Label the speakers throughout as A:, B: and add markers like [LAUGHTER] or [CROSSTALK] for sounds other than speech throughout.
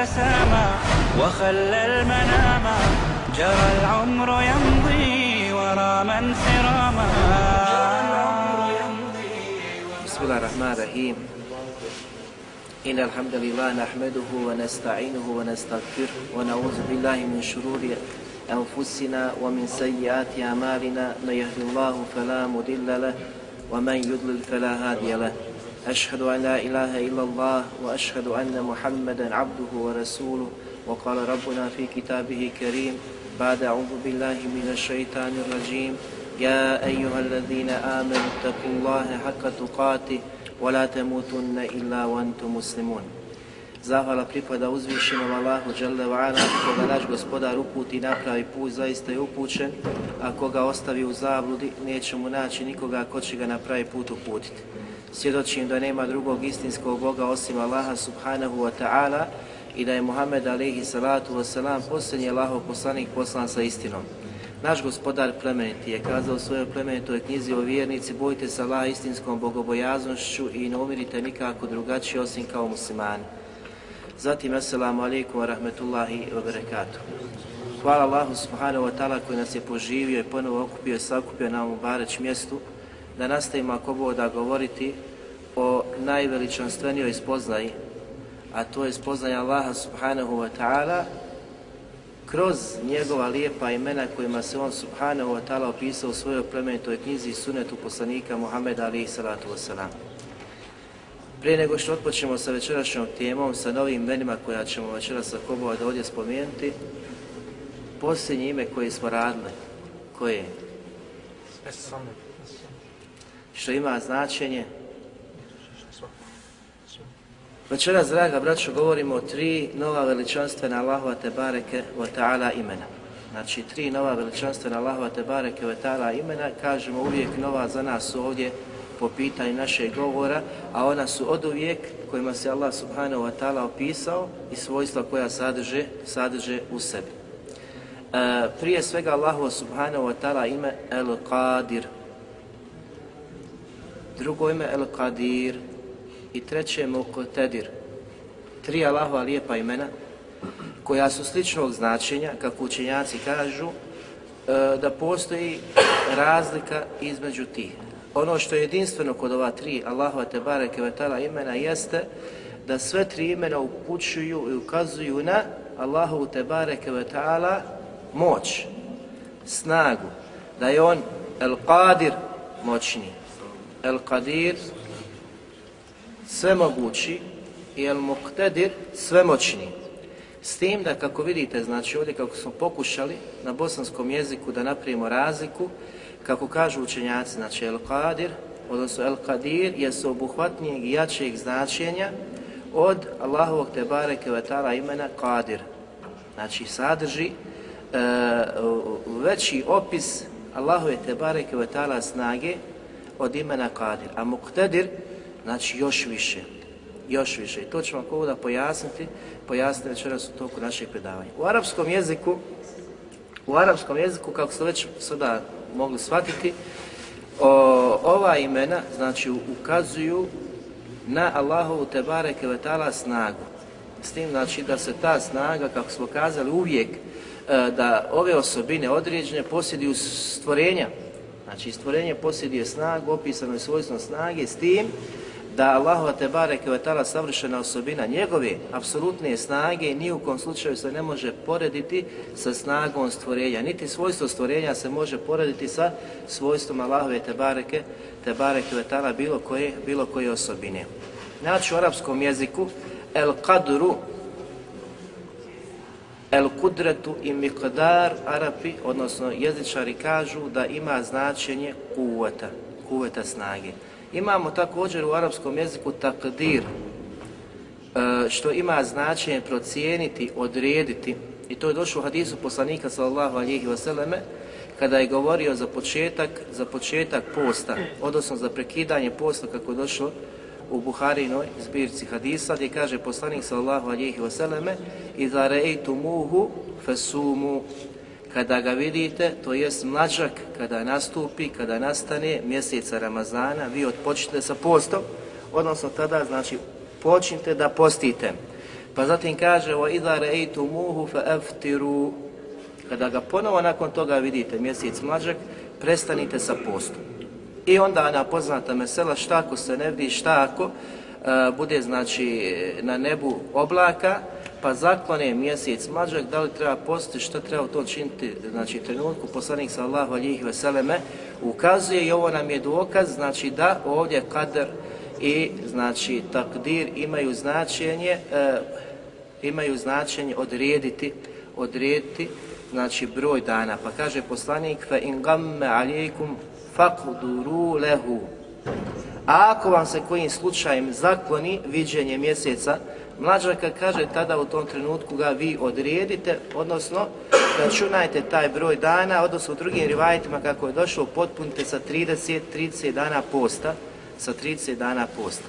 A: تسامى وخلى المنام. جرى العمر يمضي ورا من سراما.
B: بسم الله الرحمن الرحيم. إن الحمد لله نحمده ونستعينه ونستغفره ونعوذ بالله من شرور أنفسنا ومن سيئات أعمالنا. من يهد الله فلا مضل له ومن يضلل فلا هادي له. أشهد أن لا إله إلا الله وأشهد أن محمدا عبده ورسوله وقال ربنا في كتابه كريم بعد أعوذ بالله من الشيطان الرجيم يا أيها الذين آمنوا اتقوا الله حق تقاته ولا تموتن إلا وأنتم مسلمون Zahvala pripada uzvišenom Allahu Đalla wa'ala, koga naš gospodar uputi napravi put, zaista je upućen, a koga ostavi u zabludi, neće mu naći nikoga ko će ga napravi put uputiti. Svjedočim da nema drugog istinskog Boga osim Allaha subhanahu wa ta'ala i da je Muhammed alaihi salatu wa salam posljednji Allahov poslanik poslan sa istinom. Naš gospodar plemeniti je kazao u svojoj plemenitoj knjizi o vjernici, bojte se Allaha istinskom bogobojaznošću i ne umirite nikako drugačije osim kao muslimani. Zatim, assalamu alaikum wa rahmetullahi wa barakatuh. Hvala Allahu subhanahu wa ta'ala koji nas je poživio i ponovo okupio i sakupio na ovom bareć mjestu da nastavimo ako bo da govoriti o najveličanstvenijoj spoznaji, a to je spoznaja Allaha subhanahu wa ta'ala kroz njegova lijepa imena kojima se on subhanahu wa ta'ala opisao u svojoj plemenitoj knjizi sunetu poslanika Muhammeda alihi salatu wasalam. Prije nego što otpočnemo sa večerašnjom temom, sa novim imenima koja ćemo večeras sa Kobova da ovdje spomenuti, posljednje ime koje smo radili, koje je? Što ima značenje? Večeras, draga braćo, govorimo o tri nova veličanstvena Allahova te bareke wa ta'ala imena. Znači, tri nova veličanstvena Allahova te bareke wa ta'ala imena, kažemo uvijek nova za nas ovdje po pitanju našeg govora, a ona su od uvijek kojima se Allah subhanahu wa ta'ala opisao i svojstva koja sadrže, sadrže u sebi. E, prije svega Allahu subhanahu wa ta'ala ime El Qadir. Drugo ime El Qadir i treće Muqtadir. Tri Allahova lijepa imena koja su sličnog značenja, kako učenjaci kažu, e, da postoji razlika između tih. Ono što je jedinstveno kod ova tri Allahova Tebare Kevetala imena jeste da sve tri imena upućuju i ukazuju na Allahovu Tebare Kevetala moć, snagu, da je on El Qadir moćni, El Qadir svemogući i El Muqtadir svemoćni. S tim da kako vidite, znači ovdje kako smo pokušali na bosanskom jeziku da napravimo razliku, kako kažu učenjaci, znači El Qadir, odnosno El Qadir je su obuhvatnijeg i jačeg značenja od Allahovog Tebare Kevetala imena Qadir. Znači sadrži e, veći opis Allahove Tebare Kevetala snage od imena Kadir. A Muqtadir, znači još više, još više. I to ćemo ako da pojasniti, pojasniti večeras u toku našeg predavanja. U arapskom jeziku, u arapskom jeziku, kako ste već sada mogli shvatiti, o, ova imena, znači, ukazuju na Allahovu Tebare Kevetala snagu. S tim, znači, da se ta snaga, kako smo kazali, uvijek e, da ove osobine određene posjeduju stvorenja. Znači, stvorenje posjeduje snagu, opisano je svojstvo snage, s tim da Allahova te bareke ve taala savršena osobina njegove apsolutne snage ni u kom slučaju se ne može porediti sa snagom stvorenja. Niti svojstvo stvorenja se može porediti sa svojstvom Allahove te bareke te bareke ve taala bilo koje bilo koje osobine. Znači u arapskom jeziku el qadru El kudretu i miqdar Arapi, odnosno jezičari kažu da ima značenje kuvata, kuvata snage. Imamo također u arapskom jeziku takdir, e, što ima značenje procijeniti, odrediti, i to je došlo u hadisu poslanika sallallahu alihi vseleme, kada je govorio za početak, za početak posta, odnosno za prekidanje posta kako je došlo u Buharinoj zbirci hadisa gdje kaže poslanik sallallahu alihi wasallame Iza rejtu muhu fesumu kada ga vidite, to jest mlađak kada nastupi, kada nastane mjeseca Ramazana, vi odpočnete sa postom, odnosno tada znači počnite da postite. Pa zatim kaže wa idha ra'aytumuhu fa'aftiru kada ga ponovo nakon toga vidite mjesec mlađak, prestanite sa postom. I onda ona poznata mesela šta ako se ne vidi, šta ako e, bude znači na nebu oblaka, pa zaklone mjesec mlađak, da li treba postiti, šta treba to činiti, znači trenutku poslanik sallahu alijih veseleme ukazuje i ovo nam je dokaz, znači da ovdje kader i znači takdir imaju značenje, e, imaju značenje odrediti, odrediti znači broj dana. Pa kaže poslanik fa in gamme alijkum fakuduru lehu. A ako vam se kojim slučajem zakloni viđenje mjeseca, mlađaka kaže tada u tom trenutku ga vi odredite, odnosno računajte taj broj dana, odnosno u drugim rivajitima kako je došlo, potpunite sa 30, 30 dana posta, sa 30 dana posta.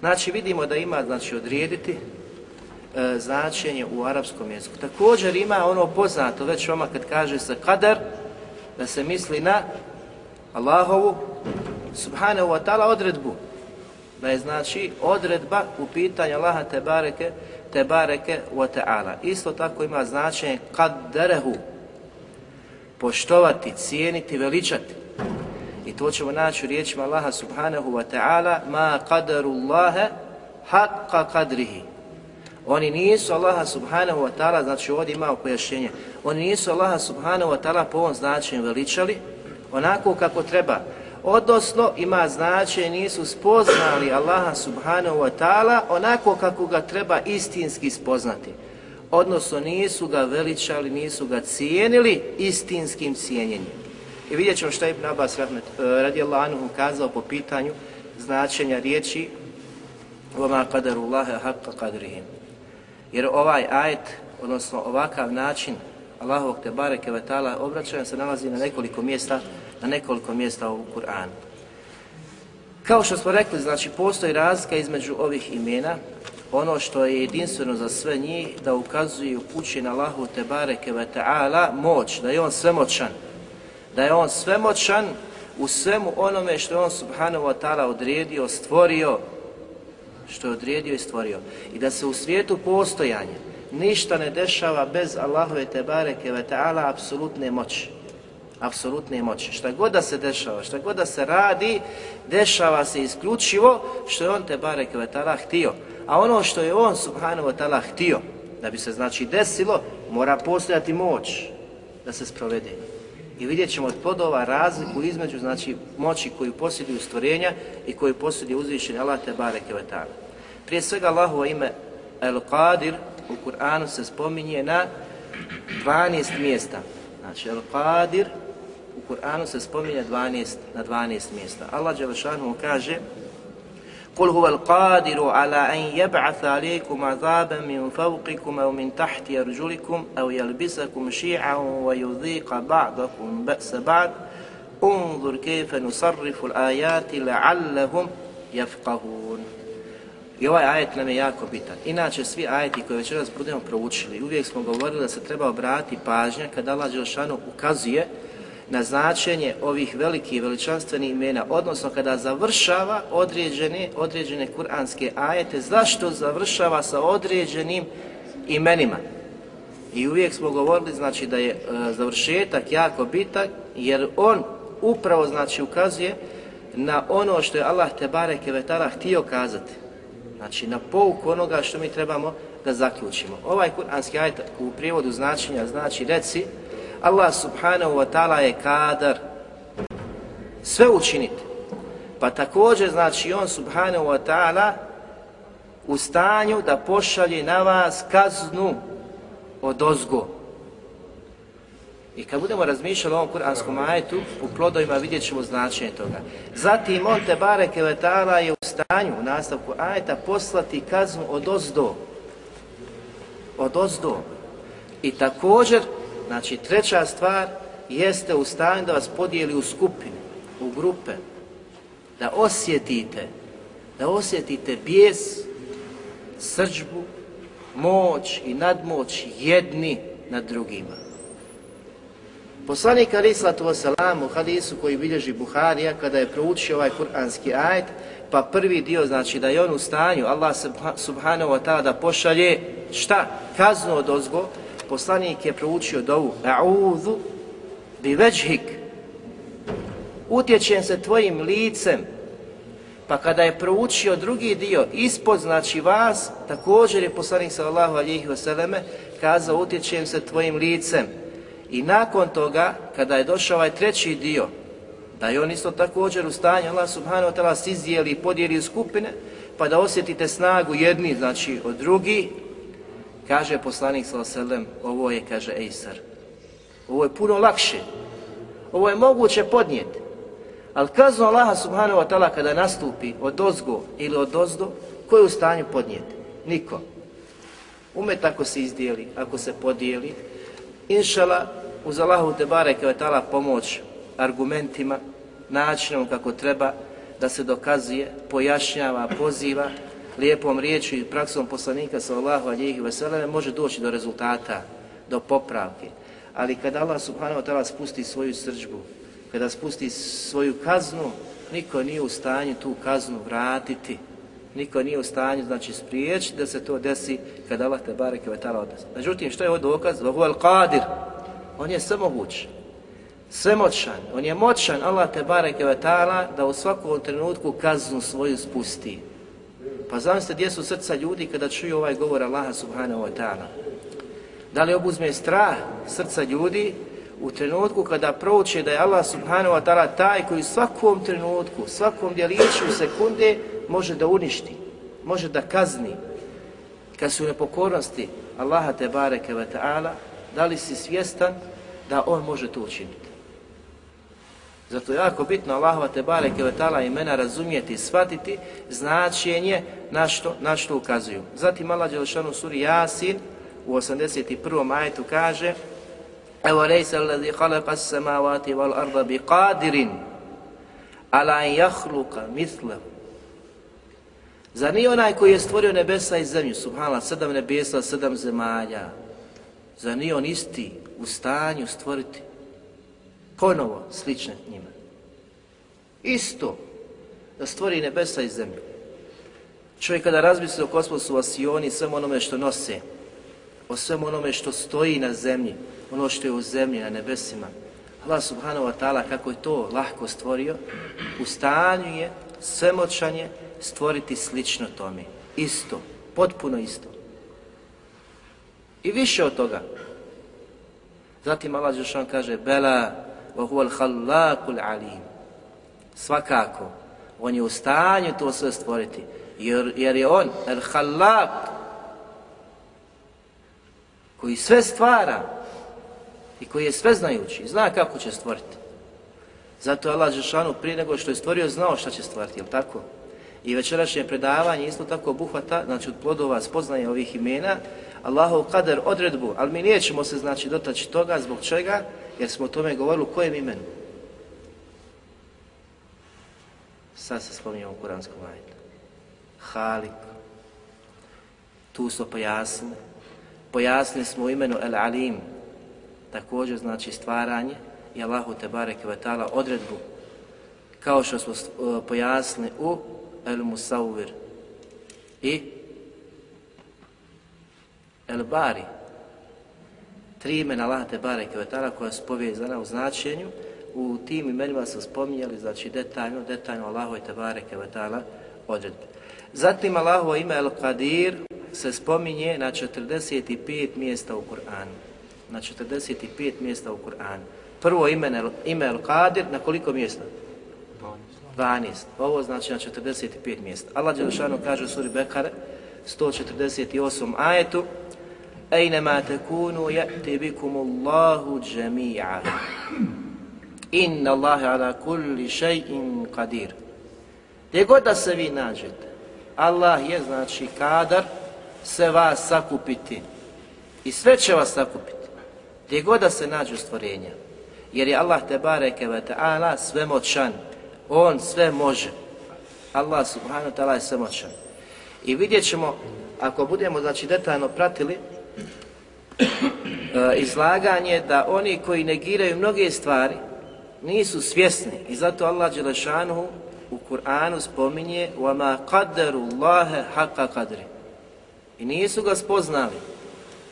B: Znači vidimo da ima znači odrediti e, značenje u arapskom jeziku. Također ima ono poznato već vama kad kaže se kadar, da se misli na Allahovu subhanahu wa ta'ala odredbu. Da je znači odredba u pitanju Allaha te bareke, te bareke wa ta'ala. Isto tako ima značenje kaddarehu. Poštovati, cijeniti, veličati. I to ćemo naći u riječima Allaha subhanahu wa ta'ala ma qadarullaha haqqa qadrihi. Oni nisu Allaha subhanahu wa ta'ala, znači ovdje imamo pojašnjenje, oni nisu Allaha subhanahu wa ta'ala po ovom značenju veličali, onako kako treba. Odnosno, ima značenje, nisu spoznali Allaha subhanahu wa ta'ala onako kako ga treba istinski spoznati. Odnosno, nisu ga veličali, nisu ga cijenili istinskim cijenjenjem. I vidjet ćemo šta je Ibn Abbas rahmet, uh, radijallahu anhu kazao po pitanju značenja riječi وَمَا قَدَرُ اللَّهَ حَقَّ قَدْرِهِمْ Jer ovaj ajet, odnosno ovakav način Allahovog te bareke ve taala obraćanja se nalazi na nekoliko mjesta, na nekoliko mjesta u Kur'anu. Kao što smo rekli, znači postoji razlika između ovih imena, ono što je jedinstveno za sve njih, da ukazuje i na Allahu te bareke ve taala moć, da je on svemoćan, da je on svemoćan u svemu onome što je on subhanahu wa ta'ala odredio, stvorio, što je odredio i stvorio. I da se u svijetu postojanja ništa ne dešava bez Allahove te bareke ve ta'ala apsolutne moći. Apsolutne moći. Šta god da se dešava, šta god da se radi, dešava se isključivo što je on te bareke ve ta'ala htio. A ono što je on subhanahu wa ta'ala htio, da bi se znači desilo, mora postojati moć da se sprovede. I vidjet ćemo od podova razliku između znači moći koju posjeduju stvorenja i koju posjeduje uzvišenje Allah te bareke ve ta'ala. Prije svega Allahova ime El Qadir u Kur'anu se spominje na 12 mjesta. Znači El Qadir u Kur'anu se spominje 12, na 12 mjesta. Allah Đelešanu kaže قل هو القادر على أن يبعث عليكم عذابا من فوقكم أو من تحت أرجلكم أو يلبسكم شيعا ويذيق بعضكم بأس بعض انظر كيف نصرف الآيات لعلهم يفقهون I ovaj ajet nam je jako bitan. Inače, svi ajeti koje večeras budemo proučili, uvijek smo govorili da se treba obratiti pažnja kada Allah Đelšanu ukazuje na značenje ovih velikih veličanstvenih imena, odnosno kada završava određene, određene kuranske ajete, zašto završava sa određenim imenima? I uvijek smo govorili znači da je e, završetak jako bitan, jer on upravo znači ukazuje na ono što je Allah te bareke vetara htio kazati. Znači na pouku onoga što mi trebamo da zaključimo. Ovaj kuranski ajet u prijevodu značenja znači reci Allah subhanahu wa ta'ala je kadar sve učiniti. Pa također znači on subhanahu wa ta'ala u stanju da pošalje na vas kaznu od ozgo. I kad budemo razmišljali o ovom kuranskom ajetu, u plodovima vidjet ćemo značenje toga. Zatim on te bareke vetala je u stanju u nastavku ajeta poslati kaznu od ozdo. Od ozdo. I također, znači treća stvar, jeste u stanju da vas podijeli u skupine, u grupe, da osjetite, da osjetite bijes, srđbu, moć i nadmoć jedni nad drugima. Poslanik Ali Islatu Wasalam u hadisu koji bilježi Buharija kada je proučio ovaj kuranski ajet, pa prvi dio znači da je on u stanju, Allah subhanahu wa ta'ala da pošalje šta? Kaznu od ozgo, poslanik je proučio dovu. A'udhu bi veđhik. Utječem se tvojim licem. Pa kada je proučio drugi dio ispod znači vas također je poslanik sallallahu alihi wasallam kazao utječem se tvojim licem i nakon toga kada je došao ovaj treći dio da je on isto također u stanju Allah subhanahu wa ta'ala sizdijeli i podijeli u skupine pa da osjetite snagu jedni znači od drugi kaže poslanik sallallahu ovo je kaže Ejsar ovo je puno lakše ovo je moguće podnijeti Ali kaznu Allaha subhanahu wa ta'ala kada nastupi od ozgo ili od ozdo, ko je u stanju podnijeti? Niko. Umet ako se izdijeli, ako se podijeli, inšala uz Allahu te bareke ve ta'ala pomoć argumentima, načinom kako treba da se dokazuje, pojašnjava, poziva, lijepom riječu i praksom poslanika sallallahu alejhi ve sellem može doći do rezultata, do popravke. Ali kada Allah subhanahu wa ta'ala spusti svoju srđbu, kada spusti svoju kaznu, niko nije u stanju tu kaznu vratiti. Niko nije u stanju, znači, spriječiti da se to desi kada Allah te bareke ve ta'ala odnese. Međutim, što je ovo dokaz? Vahu al-qadir. On je svemoguć, svemoćan. On je moćan, Allah te bareke ve ta'ala, da u svakom trenutku kaznu svoju spusti. Pa zamislite gdje su srca ljudi kada čuju ovaj govor Allaha subhanahu wa ta'ala. Da li obuzme strah srca ljudi u trenutku kada prouče da je Allah subhanahu wa ta'ala taj koji u svakom trenutku, svakom djeliću sekunde može da uništi, može da kazni. Kad su nepokornosti Allaha te bareke wa ta'ala, da li si svjestan da on može to učiniti? Zato je jako bitno Allahova te bareke imena razumijeti i shvatiti značenje na što, na što ukazuju. Zatim Allah Đelšanu suri Jasin u 81. ajetu kaže Evo rejsa alladhi khalaqa as-samawati wal arda bi qadirin ala an yakhluqa mithla Zar nije onaj koji je stvorio nebesa i zemlju, subhanallah, sedam nebesa, sedam zemalja, zar nije on isti u stanju stvoriti ponovo slične njima? Isto da stvori nebesa i zemlju. Čovjek kada razmisli o kosmosu, o Sioni, svemu onome što nose, o svemu onome što stoji na zemlji, ono što je u zemlji, na nebesima. Allah subhanahu wa ta'ala kako je to lahko stvorio, u stanju je svemoćanje stvoriti slično tome. Isto, potpuno isto. I više od toga. Zatim Allah Žešan kaže Bela wa huval al-khallaqul alim. Svakako, on je u stanju to sve stvoriti. Jer, jer je on, al-khallaq, koji sve stvara, i koji je sve znajući, zna kako će stvoriti. Zato je Allah Žešanu prije nego što je stvorio znao šta će stvoriti, je tako? I večerašnje predavanje isto tako obuhvata, znači od plodova spoznaje ovih imena, Allahov kader odredbu, ali mi nećemo se znači dotaći toga zbog čega, jer smo o tome govorili u kojem imenu. Sad se spominje u kuranskom ajetu. Halik. Tu smo pojasnili. Pojasnili smo u imenu El Alim, također znači stvaranje i Allahu te barek vetala odredbu kao što smo eh, pojasnili u El Musawir i El Bari tri imena Allah te bareke vetara koja su povezana u značenju u tim imenima su spominjali znači detaljno detaljno Allahove te bareke ve odredbe zatim Allahovo ime El Qadir se spominje na 45 mjesta u Kur'anu na 45 mjesta u Kur'anu. Prvo ime, ime El Qadir na koliko mjesta? 12. Ovo znači na 45 mjesta. Allah Đelšanu kaže u suri Bekare, 148 ajetu, Ejnema tekunu ja'ti bikum Allahu džemi'a. Inna Allahe ala kulli še'in qadir. Gdje god da se vi nađete, Allah je znači kadar se vas sakupiti. I sve će vas sakupiti. Gdje god da se nađu stvorenja. Jer je Allah te bareke ve ta'ala svemoćan. On sve može. Allah subhanahu wa ta'ala je svemoćan. I vidjet ćemo, ako budemo znači detaljno pratili izlaganje, da oni koji negiraju mnoge stvari nisu svjesni. I zato Allah Đelešanuhu u Kur'anu spominje وَمَا قَدَّرُ اللَّهَ حَقَّ قَدْرِ I nisu ga spoznali.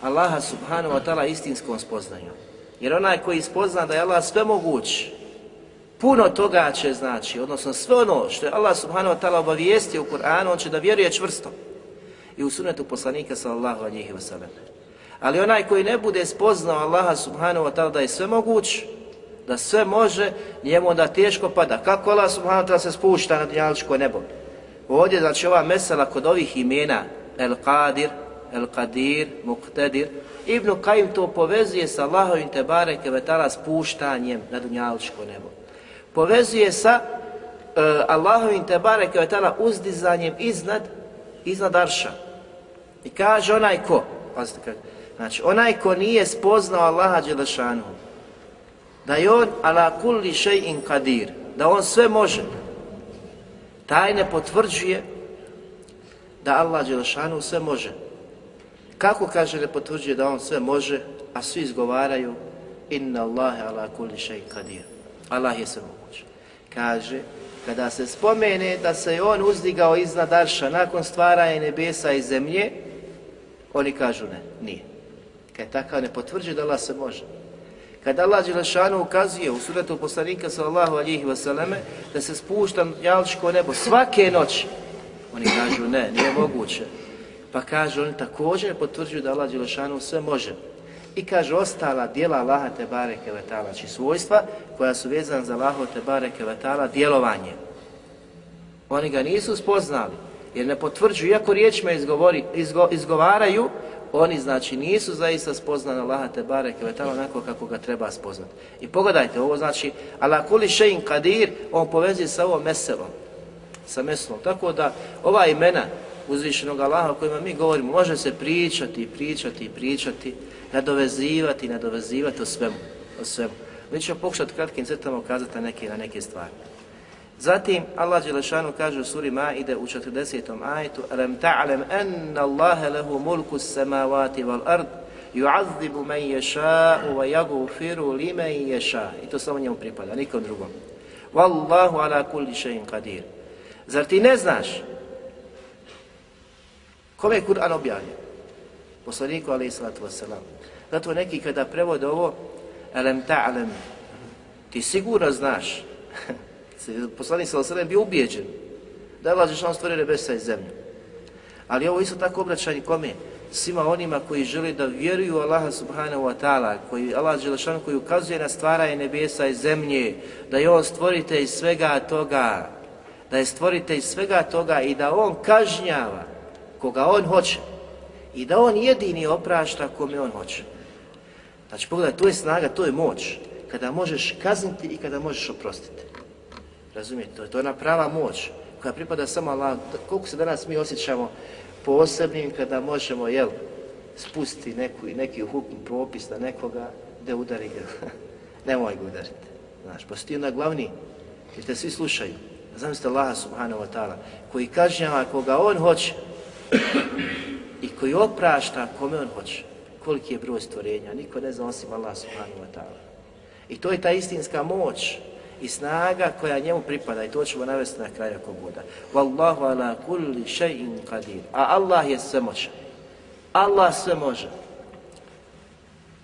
B: Allaha subhanahu wa ta'ala istinskom spoznaju. Jer onaj koji spozna da je Allah sve moguć, puno toga će znači, odnosno sve ono što je Allah subhanahu wa ta'ala obavijestio u Kur'anu, on će da vjeruje čvrsto. I u sunetu poslanika sallallahu alihi wasallam. Ali onaj koji ne bude spoznao Allaha subhanahu wa ta'ala da je sve moguć, da sve može, njemu da teško pada. Kako Allah subhanahu wa ta'ala se spušta na dunjaličko nebo? Ovdje, znači ova mesela kod ovih imena, El Qadir, El Qadir, Muqtadir, Ibn Qajim to povezuje sa Allahovim Tebare Kevetala spuštanjem na dunjaličko nebo. Povezuje sa e, Allahovim Tebare Kevetala uzdizanjem iznad, iznad Arša. I kaže onaj ko, pazite kaže, znači onaj ko nije spoznao Allaha Đelešanu, da je on ala kulli še'in kadir, da on sve može, taj ne potvrđuje da Allah Đelešanu sve može. Kako kaže ne potvrđuje da on sve može, a svi izgovaraju inna Allahe ala kulli še'in kadir. Allah je sve moguć. Kaže, kada se spomene da se je on uzdigao iznad Arša nakon stvaranja nebesa i zemlje, oni kažu ne, nije. Kad je takav ne potvrđuje da Allah se može. Kad Allah Đelešanu ukazuje u suretu poslanika sallallahu alihi vseleme da se spušta jalčko nebo svake noći, oni kažu ne, nije moguće. Pa kaže oni također potvrđuju da Allah Đelešanu sve može. I kaže ostala dijela Allaha te bareke vetala, znači svojstva koja su vezana za Allaha te bareke vetala, djelovanje. Oni ga nisu spoznali, jer ne potvrđuju, iako riječima izgovori, izgo, izgovaraju, oni znači nisu zaista spoznali Allaha te bareke tamo onako kako ga treba spoznati. I pogledajte, ovo znači, ala kuli šein kadir, on povezuje sa ovom meselom, sa meselom. Tako da ova imena uzvišenog Allaha o kojima mi govorimo, može se pričati, pričati, pričati, nadovezivati, nadovezivati o svemu, o svemu. Mi ćemo pokušati kratkim crtama ukazati neke, na neke stvari. Zatim Allah Đelešanu kaže u suri Maide u 40. ajetu Alam ta'lam anna Allahe lehu mulku samavati wal ard yu'azzibu man yasha'u wa yaghfiru liman yasha. I to samo njemu pripada, nikom drugom. Wallahu ala kulli shay'in qadir. Zar ti ne znaš kome je Kur'an objavljen? Poslaniku alaihi salatu wasalam. Zato neki kada prevode ovo Alam ta'lam ti sigurno znaš [LAUGHS] poslanik sa osrem bio ubijeđen da je Allah Žešan stvorio nebesa i zemlju. Ali ovo isto tako obraćanje kome? Svima onima koji žele da vjeruju Allaha subhanahu wa ta'ala, koji Allah Žešan koji ukazuje na stvaranje nebesa i zemlje, da je on stvorite iz svega toga, da je stvorite iz svega toga i da on kažnjava koga on hoće i da on jedini oprašta kome on hoće. Znači pogledaj, to je snaga, to je moć, kada možeš kazniti i kada možeš oprostiti. Razumijete, to je, to je ona prava moć koja pripada samo Allah. Koliko se danas mi osjećamo posebnim kada možemo, jel, spustiti neku, neki hukm propis na nekoga da udari ga. [LAUGHS] Nemoj ga udariti. Znaš, pa postoji onda glavni, jer te svi slušaju. Zamislite Allaha subhanahu wa ta'ala, koji kažnjava koga on hoće i koji oprašta kome on hoće. Koliki je broj stvorenja, niko ne zna osim Allah subhanahu wa ta'ala. I to je ta istinska moć i snaga koja njemu pripada i to ćemo navesti na kraju ako bude. Wallahu ala kulli shay'in qadir. A Allah je svemoćan. Allah sve može.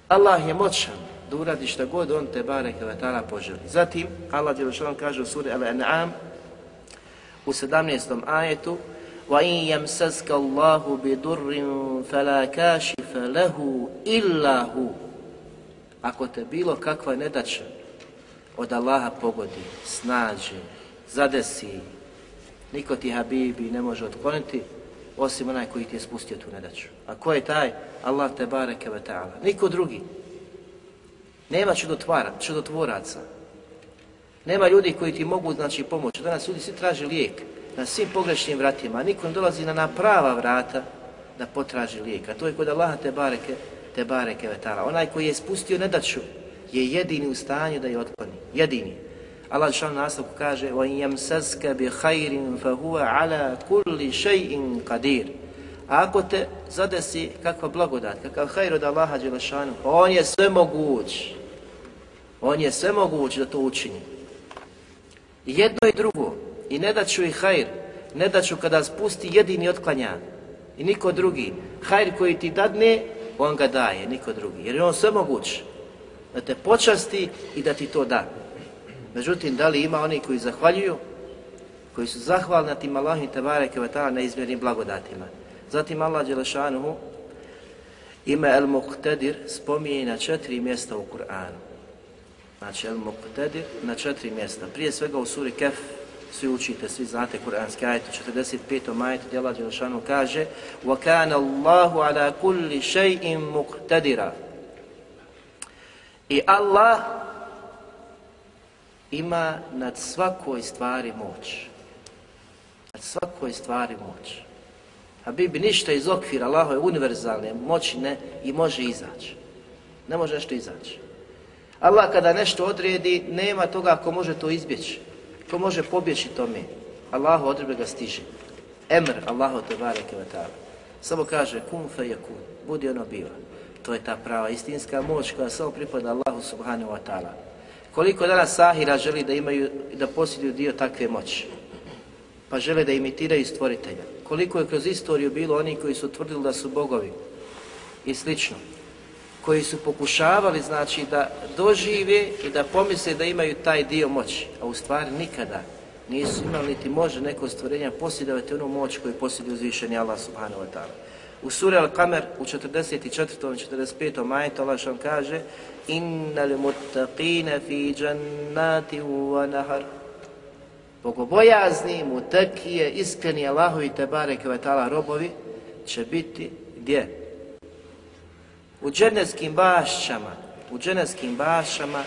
B: Allah je moćan da uradi šta god on te bareke ve taala poželi. Zatim Allah dželle kaže u suri Al-An'am u 17. ajetu wa in yamsaska Allahu bi durrin fala kashifa lahu illa hu. Ako te bilo kakva nedaća od Allaha pogodi, snađe, zadesi, niko ti Habibi ne može otkloniti, osim onaj koji ti je spustio tu nedaću. A ko je taj? Allah te bareke ve ta'ala. Niko drugi. Nema čudotvara, čudotvoraca. Nema ljudi koji ti mogu znači pomoći. Danas ljudi svi traže lijek na svim pogrešnim vratima, a niko ne dolazi na, na prava vrata da potraži lijek. A to je kod Allaha te bareke, te bareke ve ta'ala. Onaj koji je spustio nedaću je jedini u stanju da je otkloni. Jedini. Allah šal nastavku kaže وَإِنْ يَمْسَسْكَ بِخَيْرٍ فَهُوَ عَلَى كُلِّ شَيْءٍ قَدِيرٍ A ako te zadesi kakva blagodat, kakav hajr od Allaha Đelešanu, pa on je sve moguć. On je sve moguć da to učini. I jedno i drugo. I ne da ću i hajr, ne da ću kada spusti jedini otklanja. I niko drugi. Hajr koji ti dadne, on ga daje, niko drugi. Jer je on sve moguć. Da te počasti i da ti to da. Međutim, da li ima oni koji zahvaljuju, koji su zahvalni na tim Allahim Tebare Kevetala na izmjernim blagodatima. Zatim Allah Đelešanuhu ime El Muqtedir spominje na četiri mjesta u Kur'anu. Znači El Muqtedir na četiri mjesta. Prije svega u suri Kef, svi učite, svi znate Kur'anski ajet u 45. majetu gdje Allah Đelešanuhu kaže وَكَانَ اللَّهُ عَلَى كُلِّ شَيْءٍ مُقْتَدِرًا I Allah ima nad svakoj stvari moć. Nad svakoj stvari moć. A bi bi ništa iz okvira Allahove univerzalne moći ne i može izaći. Ne može nešto izaći. Allah kada nešto odredi, nema toga ko može to izbjeći. Ko može pobjeći tome. Allahu odrebe ga stiže. Emr, Allahu te bareke ve Samo kaže, kun fe yakun. Budi ono biva. To je ta prava istinska moć koja samo pripada Allahu subhanahu wa ta'ala. Koliko danas sahira želi da imaju da posjeduju dio takve moći? Pa žele da imitiraju stvoritelja. Koliko je kroz istoriju bilo oni koji su tvrdili da su bogovi i slično. Koji su pokušavali znači da dožive i da pomisle da imaju taj dio moći. A u stvari nikada nisu imali niti može neko stvorenja posjedovati onu moć koju posjeduje uzvišeni Allah subhanahu wa ta'ala. U suri Al-Kamer u 44. i 45. majetu Allah što kaže Innal li muttaqina fi jannati wa nahar Bogobojazni, mutakije, iskreni Allahovi tebare kvetala robovi će biti gdje? U dženevskim bašćama, u dženevskim bašćama,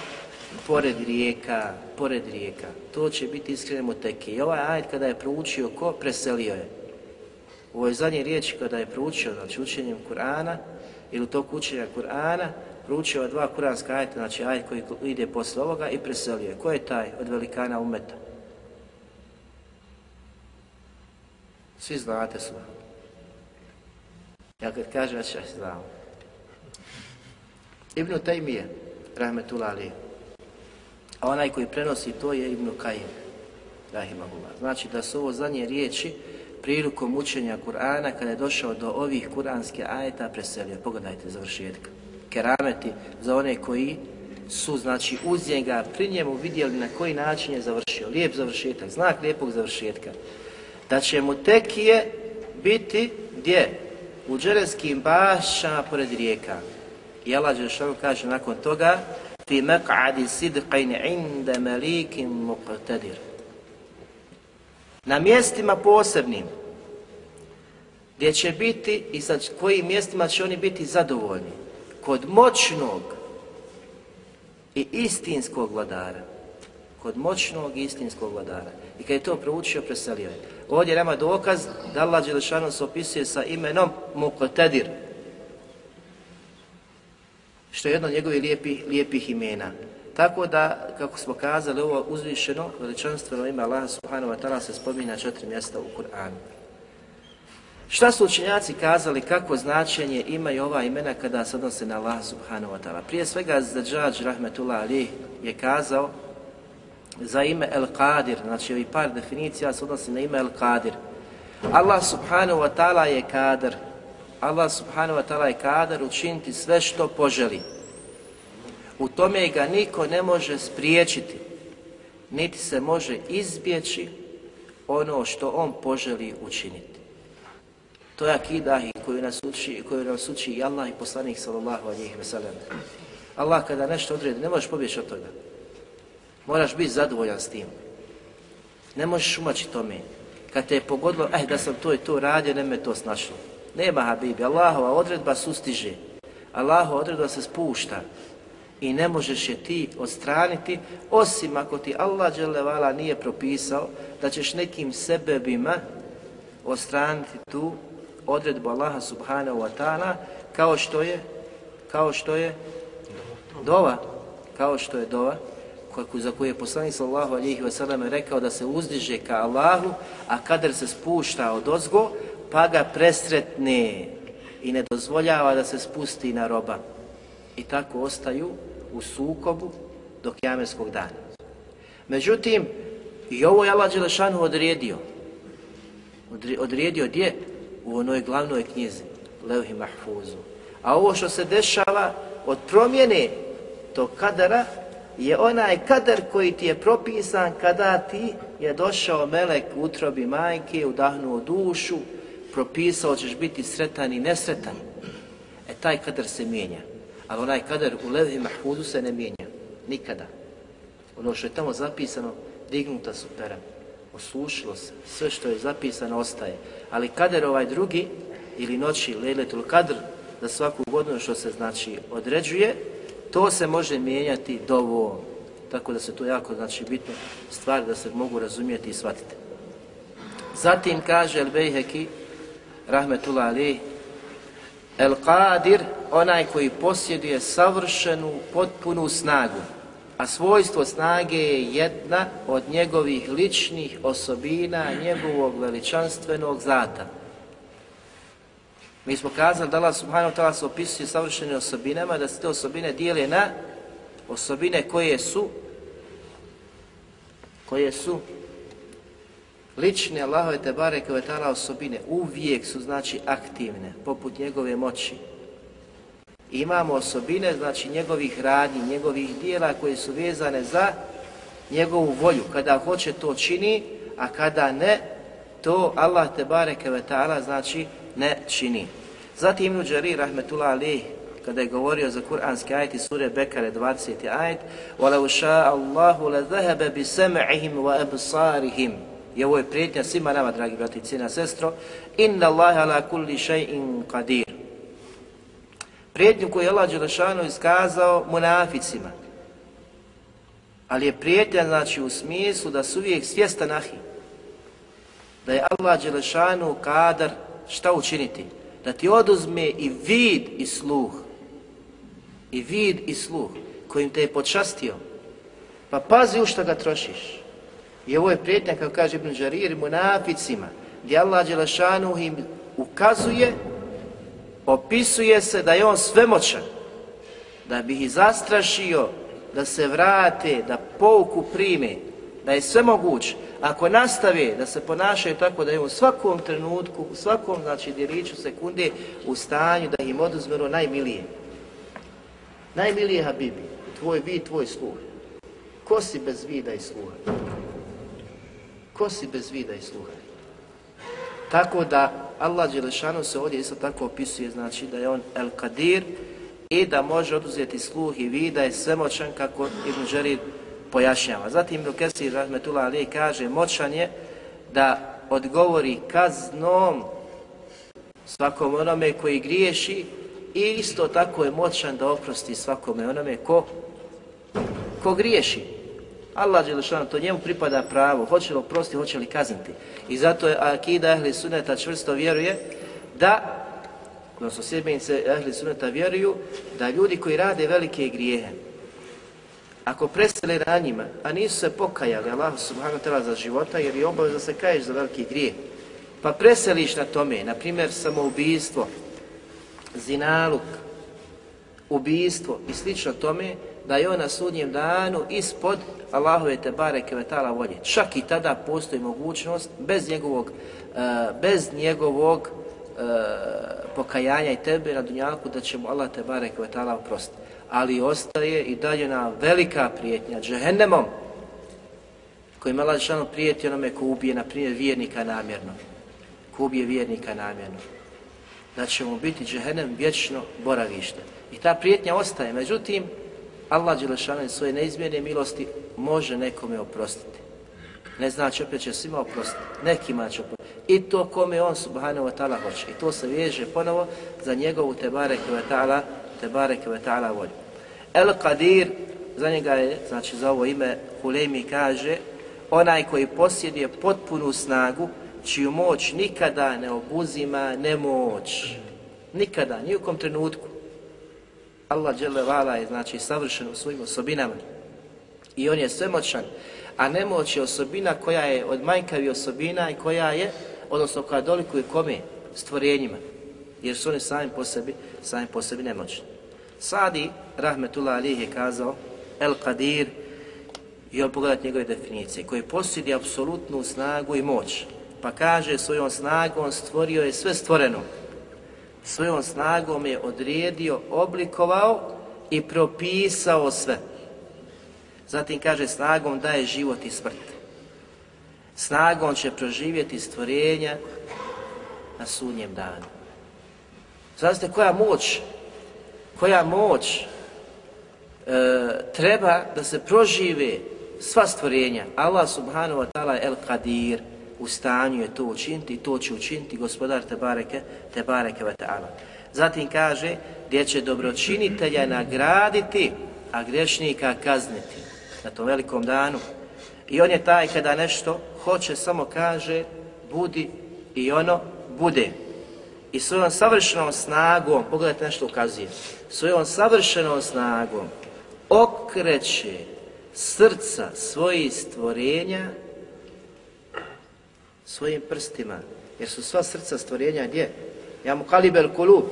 B: pored rijeka, pored rijeka. To će biti iskreni mutakije. I ovaj ajd kada je proučio ko, preselio je. U ovoj zadnje riječi kada je proučio, znači učenjem Kur'ana, ili to učenja Kur'ana, proučio dva kuranska ajeta, znači ajet koji ide posle ovoga i preselio je. Ko je taj od velikana umeta? Svi znate sva. Ja kad kažem, ja ću znam. Ibn Taymiye, rahmetullah ali. A onaj koji prenosi to je Ibn Kajim, rahimahullah. Znači da su ovo zadnje riječi prilikom učenja Kur'ana, kada je došao do ovih kuranskih ajeta, preselio. Pogledajte završetka. Kerameti za one koji su, znači, uz njega, pri njemu vidjeli na koji način je završio. Lijep završetak, znak lijepog završetka. Da će mu tekije biti gdje? U džereskim bašama pored rijeka. I Allah Đelšanu kaže nakon toga fi meq'adi sidqin inda malikim muqtadir na mjestima posebnim, gdje će biti i sa kojim mjestima će oni biti zadovoljni, kod moćnog i istinskog vladara. Kod moćnog i istinskog vladara. I kad je to proučio, preselio je. Ovdje nema dokaz da Allah Đelešanu se opisuje sa imenom Muqtadir, što je jedno od njegovih lijepih, lijepih imena. Tako da, kako smo kazali, ovo uzvišeno, veličanstveno ime Allaha subhanahu wa ta'ala se spominje na četiri mjesta u Kur'anu. Šta su učenjaci kazali, kako značenje imaju ova imena kada se odnose na Allaha subhanahu wa ta'ala? Prije svega, Zadžađ rahmetullah ali je kazao za ime El Qadir, znači ovi par definicija se odnose na ime El Qadir. Allah subhanahu wa ta'ala je kadar. Allah subhanahu wa ta'ala je kadar učiniti sve što poželi. U tome ga niko ne može spriječiti, niti se može izbjeći ono što on poželi učiniti. To je akida koju nas uči, koju nas uči i Allah i poslanik sallallahu alejhi wa sallam. Allah kada nešto odredi, ne možeš pobjeći od toga. Moraš biti zadovoljan s tim. Ne možeš umaći tome. kad te je pogodilo, eh, da sam to i to radio, ne me to snašlo. Nema Habibi, Allahova odredba sustiže. Allahova odredba se spušta i ne možeš je ti odstraniti, osim ako ti Allah dželevala nije propisao da ćeš nekim sebebima odstraniti tu odredbu Allaha subhanahu wa ta'ala kao što je kao što je dova. Kao što je dova za koju je poslanik sallallahu alejhi ve sellem rekao da se uzdiže ka Allahu a kader se spušta od ozgo pa ga presretne i ne dozvoljava da se spusti na roba. I tako ostaju u sukobu do kjamerskog dana. Međutim, i ovo je Allah Đelešanu odredio. Odredio gdje? U onoj glavnoj knjizi, Levhi Mahfuzu. A ovo što se dešava od promjene tog kadara je onaj kadar koji ti je propisan kada ti je došao melek u utrobi majke, udahnuo dušu, propisao ćeš biti sretan i nesretan. E taj kadar se mijenja. Ali onaj kader u levi mahfudu se ne mijenja. Nikada. Ono što je tamo zapisano, dignuta su pera. Oslušilo se. Sve što je zapisano ostaje. Ali kader ovaj drugi, ili noći, lejletul kadr, za svaku godinu što se znači određuje, to se može mijenjati dovoljno. Tako da se to jako znači bitno stvari da se mogu razumijeti i shvatiti. Zatim kaže El Bejheki, rahmetullah alih, El Qadir, onaj koji posjeduje savršenu, potpunu snagu, a svojstvo snage je jedna od njegovih ličnih osobina njegovog veličanstvenog zata. Mi smo kazali da Allah subhanahu ta'ala se opisuje savršenim osobinama, da se te osobine dijele na osobine koje su koje su lične Allahove te bareke ve ta'ala osobine uvijek su znači aktivne poput njegove moći imamo osobine znači njegovih radnji njegovih dijela koje su vezane za njegovu volju kada hoće to čini a kada ne to Allah te bareke ve ta'ala znači ne čini zatim Ibn Đari rahmetullah alih kada je govorio za kuranski ajet sure Bekare 20. ajet وَلَوْ شَاءَ اللَّهُ لَذَهَبَ بِسَمْعِهِمْ وَأَبْصَارِهِمْ I ovo je prijetnja svima nama, dragi brati i cijena sestro. Inna Allah ala kulli shay'in qadir. Prijetnju koju je Allah Đelešanu iskazao munaficima. Ali je prijetnja, znači, u smislu da su uvijek svjestan ahi. Da je Allah Đelešanu kadar šta učiniti? Da ti oduzme i vid i sluh. I vid i sluh kojim te je počastio. Pa pazi u šta ga trošiš. I ovo je prijetnja, kao kaže Ibn Žarir, munaficima, gdje Allah Đelešanu im ukazuje, opisuje se da je on svemoćan, da bi ih zastrašio, da se vrate, da pouku prime, da je sve moguć. Ako nastave da se ponašaju tako da je u svakom trenutku, u svakom znači djeliću sekunde u stanju da im oduzmeru najmilije. Najmilije Habibi, tvoj vid, tvoj sluh. Ko si bez vida i sluha? Ko si bez vida i sluha? Tako da Allah Đelešanu se ovdje isto tako opisuje, znači da je on El Kadir i da može oduzeti sluh i vida je svemoćan kako Ibn Đerir pojašnjava. Zatim Ibn Kesir Rahmetullah Ali kaže moćan je da odgovori kaznom svakom onome koji griješi i isto tako je moćan da oprosti svakome onome ko, ko griješi. Allah Đelešanu, to njemu pripada pravo, hoće li oprosti, hoće li kazniti. I zato je Akida Ehli Suneta čvrsto vjeruje da, odnosno sjedbenice Ehli Suneta vjeruju, da ljudi koji rade velike grijehe, ako presele na njima, a nisu se pokajali Allah subhanahu ta'ala za života, jer je obavez da se kaješ za veliki grijeh, pa preseliš na tome, na primjer samoubistvo, zinaluk, ubijstvo i slično tome, da je on na sudnjem danu ispod Allahove te bareke vetala volje. Čak i tada postoji mogućnost bez njegovog, e, bez njegovog e, pokajanja i tebe na dunjaku da će mu Allah te bareke vetala oprostiti. Ali ostaje i dalje na velika prijetnja džehennemom kojim Allah šano prijeti onome ko ubije, na primjer, vjernika namjerno. Ko ubije vjernika namjerno. Da će mu biti džehennem vječno boravište. I ta prijetnja ostaje. Međutim, Allah Đelešanu svoje neizmjerne milosti može nekome oprostiti. Ne znači opet će svima oprostiti, nekima će oprostiti. I to kome on subhanahu wa ta'ala hoće. I to se veže ponovo za njegovu tebareke wa ta'ala, tebareke wa ta'ala volju. El Qadir, za njega je, znači za ovo ime, Hulemi kaže, onaj koji posjeduje potpunu snagu, čiju moć nikada ne obuzima nemoć. Nikada, nijukom trenutku. Allah dželle je znači savršen u svojim osobinama i on je svemoćan, a nemoć je osobina koja je od manjkavi osobina i koja je, odnosno koja dolikuje kome? Stvorenjima. Jer su oni sami po sebi, sami po sebi nemoćni. Sadi, rahmetullah alih, je kazao, El Qadir, i on pogledat njegove definicije, koji posjedi apsolutnu snagu i moć. Pa kaže, svojom snagom stvorio je sve stvoreno. Svojom snagom je odrijedio, oblikovao i propisao sve. Zatim kaže snagom daje život i smrt. Snagom će proživjeti stvorenja na sudnjem danu. Znate koja moć, koja moć e, treba da se prožive sva stvorenja. Allah subhanahu wa ta'ala el qadir u stanju je to učiniti i to će učiniti gospodar Tebareke, Tebareke ve ta'ala. Zatim kaže gdje će dobročinitelja nagraditi, a grešnika kazniti na tom velikom danu. I on je taj kada nešto hoće, samo kaže, budi i ono bude. I svojom savršenom snagom, pogledajte nešto ukazuje, svojom savršenom snagom okreće srca svojih stvorenja svojim prstima. Jer su sva srca stvorenja gdje? Ja mu kalibel kulub.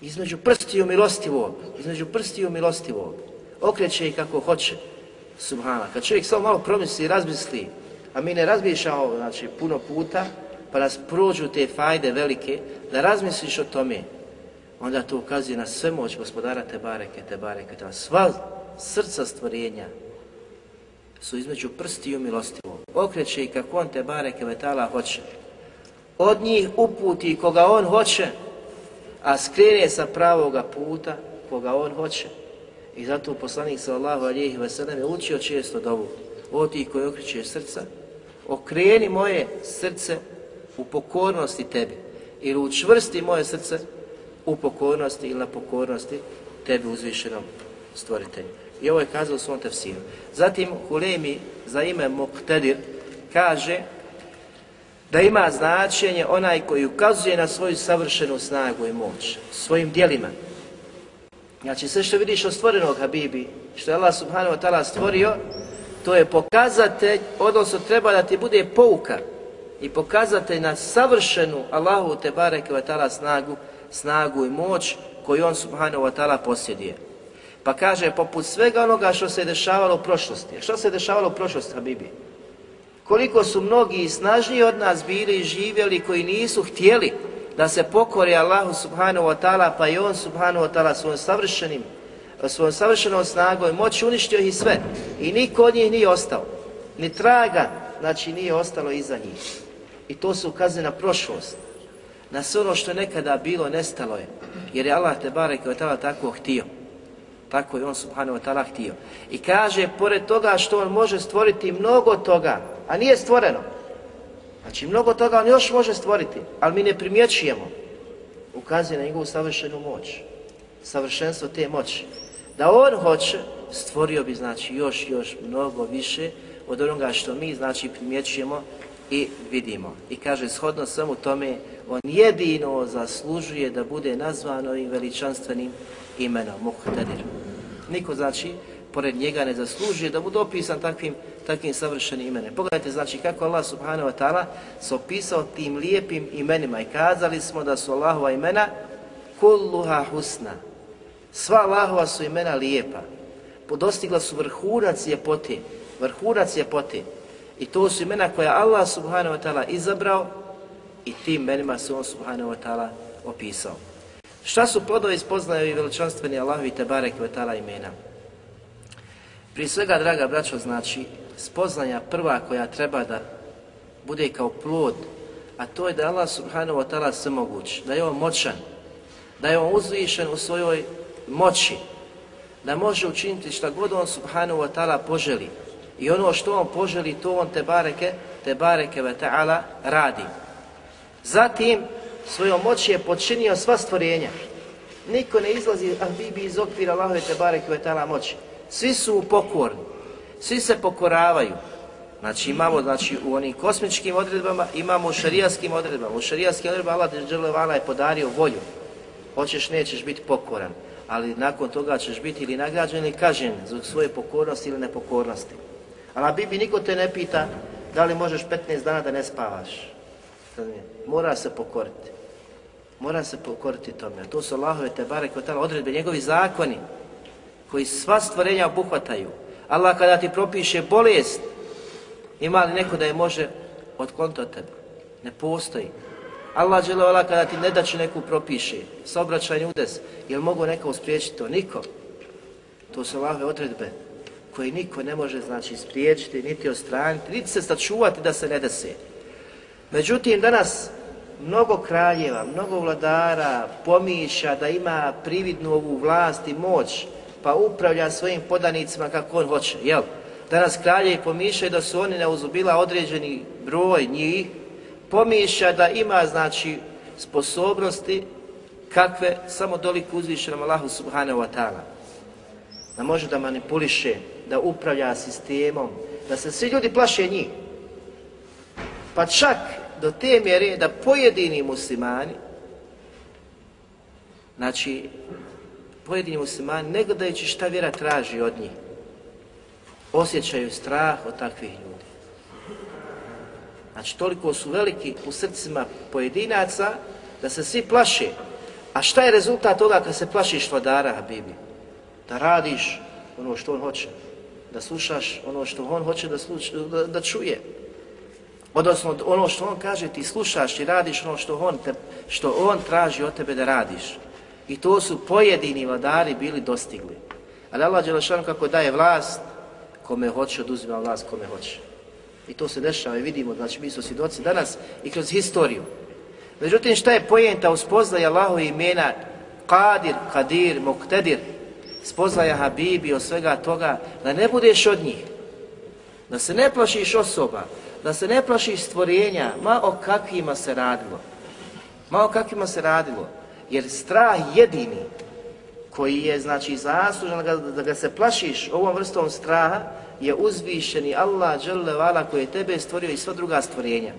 B: Između prstiju milostivog. Između prstiju milostivog okreće ih kako hoće. Subhana. Kad čovjek samo malo promisli i razmisli, a mi ne razmišljamo znači, puno puta, pa nas prođu te fajde velike, da razmisliš o tome, onda to ukazuje na sve moć gospodara te bareke, te bareke, sva srca stvorenja su između prsti i milostivo. Okreće i kako on te bareke vetala hoće. Od njih uputi koga on hoće, a skrene sa pravoga puta koga on hoće. I zato poslanik sallallahu alihi wasallam je učio često dovu. O ti koji okreće srca, okreni moje srce u pokornosti tebi. Ili učvrsti moje srce u pokornosti ili na pokornosti tebi uzvišenom stvoritelju. I ovo je kazao u svom tefsiru. Zatim Hulemi za ime Muqtadir kaže da ima značenje onaj koji ukazuje na svoju savršenu snagu i moć svojim dijelima Znači sve što vidiš od stvorenog Habibi, što je Allah subhanahu wa ta'ala stvorio, to je pokazatelj, odnosno treba da ti bude pouka i pokazatelj na savršenu Allahu te bareke wa ta'ala snagu, snagu i moć koju on subhanahu wa ta'ala posjeduje. Pa kaže, poput svega onoga što se je dešavalo u prošlosti. Što se je dešavalo u prošlosti, Habibi? Koliko su mnogi i snažniji od nas bili i živjeli koji nisu htjeli da se pokori Allahu subhanahu wa ta'ala, pa i on subhanahu wa ta'ala svojom savršenim, svojom savršenom snagom i moći uništio ih sve. I niko od njih nije ostao. Ni traga, znači nije ostalo iza njih. I to se ukazuje na prošlost. Na sve ono što je nekada bilo, nestalo je. Jer je Allah te barek tako htio. Tako je on subhanahu wa ta'ala htio. I kaže, pored toga što on može stvoriti mnogo toga, a nije stvoreno, Znači, mnogo toga on još može stvoriti, ali mi ne primjećujemo. Ukazuje na njegovu savršenu moć, savršenstvo te moći. Da on hoće, stvorio bi, znači, još, još mnogo više od onoga što mi, znači, primjećujemo i vidimo. I kaže, shodno samo tome, on jedino zaslužuje da bude nazvan ovim veličanstvenim imenom, Muhtadir. Niko, znači, pored njega ne zaslužuje da bude opisan takvim, takvim savršenim imenem. Pogledajte znači kako Allah subhanahu wa ta'ala se opisao tim lijepim imenima i kazali smo da su Allahova imena kulluha husna. Sva Allahova su imena lijepa. Podostigla su vrhunac ljepote, vrhunac ljepote. I to su imena koja Allah subhanahu wa ta'ala izabrao i tim imenima se on subhanahu wa ta'ala opisao. Šta su plodovi spoznaje i veličanstveni Allahovi te barek wa ta'ala imena? Prije svega, draga braćo, znači, spoznanja prva koja treba da bude kao plod, a to je da Allah subhanahu wa ta'ala svemoguć, da je on moćan, da je on uzvišen u svojoj moći, da može učiniti šta god on subhanahu wa ta'ala poželi I ono što on poželi, to on te bareke, te bareke ve ta'ala radi. Zatim, svojom moći je počinio sva stvorenja. Niko ne izlazi ah, bibi iz okvira Allahove te barek i ta'ala moći. Svi su pokorni. Svi se pokoravaju. Znači imamo znači, u onim kosmičkim odredbama, imamo u šarijaskim odredbama. U šarijaskim odredbama Allah je podario volju. Hoćeš, nećeš biti pokoran ali nakon toga ćeš biti ili nagrađen ili kažen zbog svoje pokornosti ili nepokornosti. Ali Bibi niko te ne pita da li možeš 15 dana da ne spavaš. Mora se pokoriti. Mora se pokoriti tome. To su Allahove te bare koje odredbe, njegovi zakoni koji sva stvorenja obuhvataju. Allah kada ti propiše bolest, ima li neko da je može otkloniti od tebe? Ne postoji. Allah dželovala kada ti ne daću neku propiše, saobraćajni udes, jel mogu neko spriječiti to? Niko. To su Allahove odredbe koje niko ne može znači spriječiti, niti ostraniti, niti se sačuvati da se ne desi. Međutim, danas mnogo kraljeva, mnogo vladara pomiša da ima prividnu ovu vlast i moć, pa upravlja svojim podanicima kako on hoće, jel? Danas kraljevi pomišljaju da su oni neuzubila određeni broj njih, pomišlja da ima znači sposobnosti kakve samo doliku uzvišenom Allahu subhanahu wa ta'ala. Da može da manipuliše, da upravlja sistemom, da se svi ljudi plaše njih. Pa čak do te mjere da pojedini muslimani, znači pojedini muslimani, ne gledajući šta vjera traži od njih, osjećaju strah od takvih ljudi. Znači, toliko su veliki u srcima pojedinaca da se svi plaše. A šta je rezultat toga kad se plašiš vladara, Habibi? Da radiš ono što on hoće. Da slušaš ono što on hoće da, sluč, da, da čuje. Odnosno, ono što on kaže, ti slušaš i radiš ono što on, te, što on traži od tebe da radiš. I to su pojedini vladari bili dostigli. Ali Allah Đelešanu kako daje vlast, kome hoće, oduzima vlast kome hoće. I to se dešava i vidimo, znači mi smo svjedoci danas i kroz historiju. Međutim, šta je pojenta u spoznaje Allahove imena Qadir, Qadir, Muktedir, spoznaja Habibi od svega toga, da ne budeš od njih, da se ne plašiš osoba, da se ne plašiš stvorenja, ma o kakvima se radilo. Ma o kakvima se radilo. Jer strah jedini koji je znači zaslužan da ga, da ga se plašiš ovom vrstom straha, je uzvišeni Allah dželle koji je tebe stvorio i sva druga stvorenja.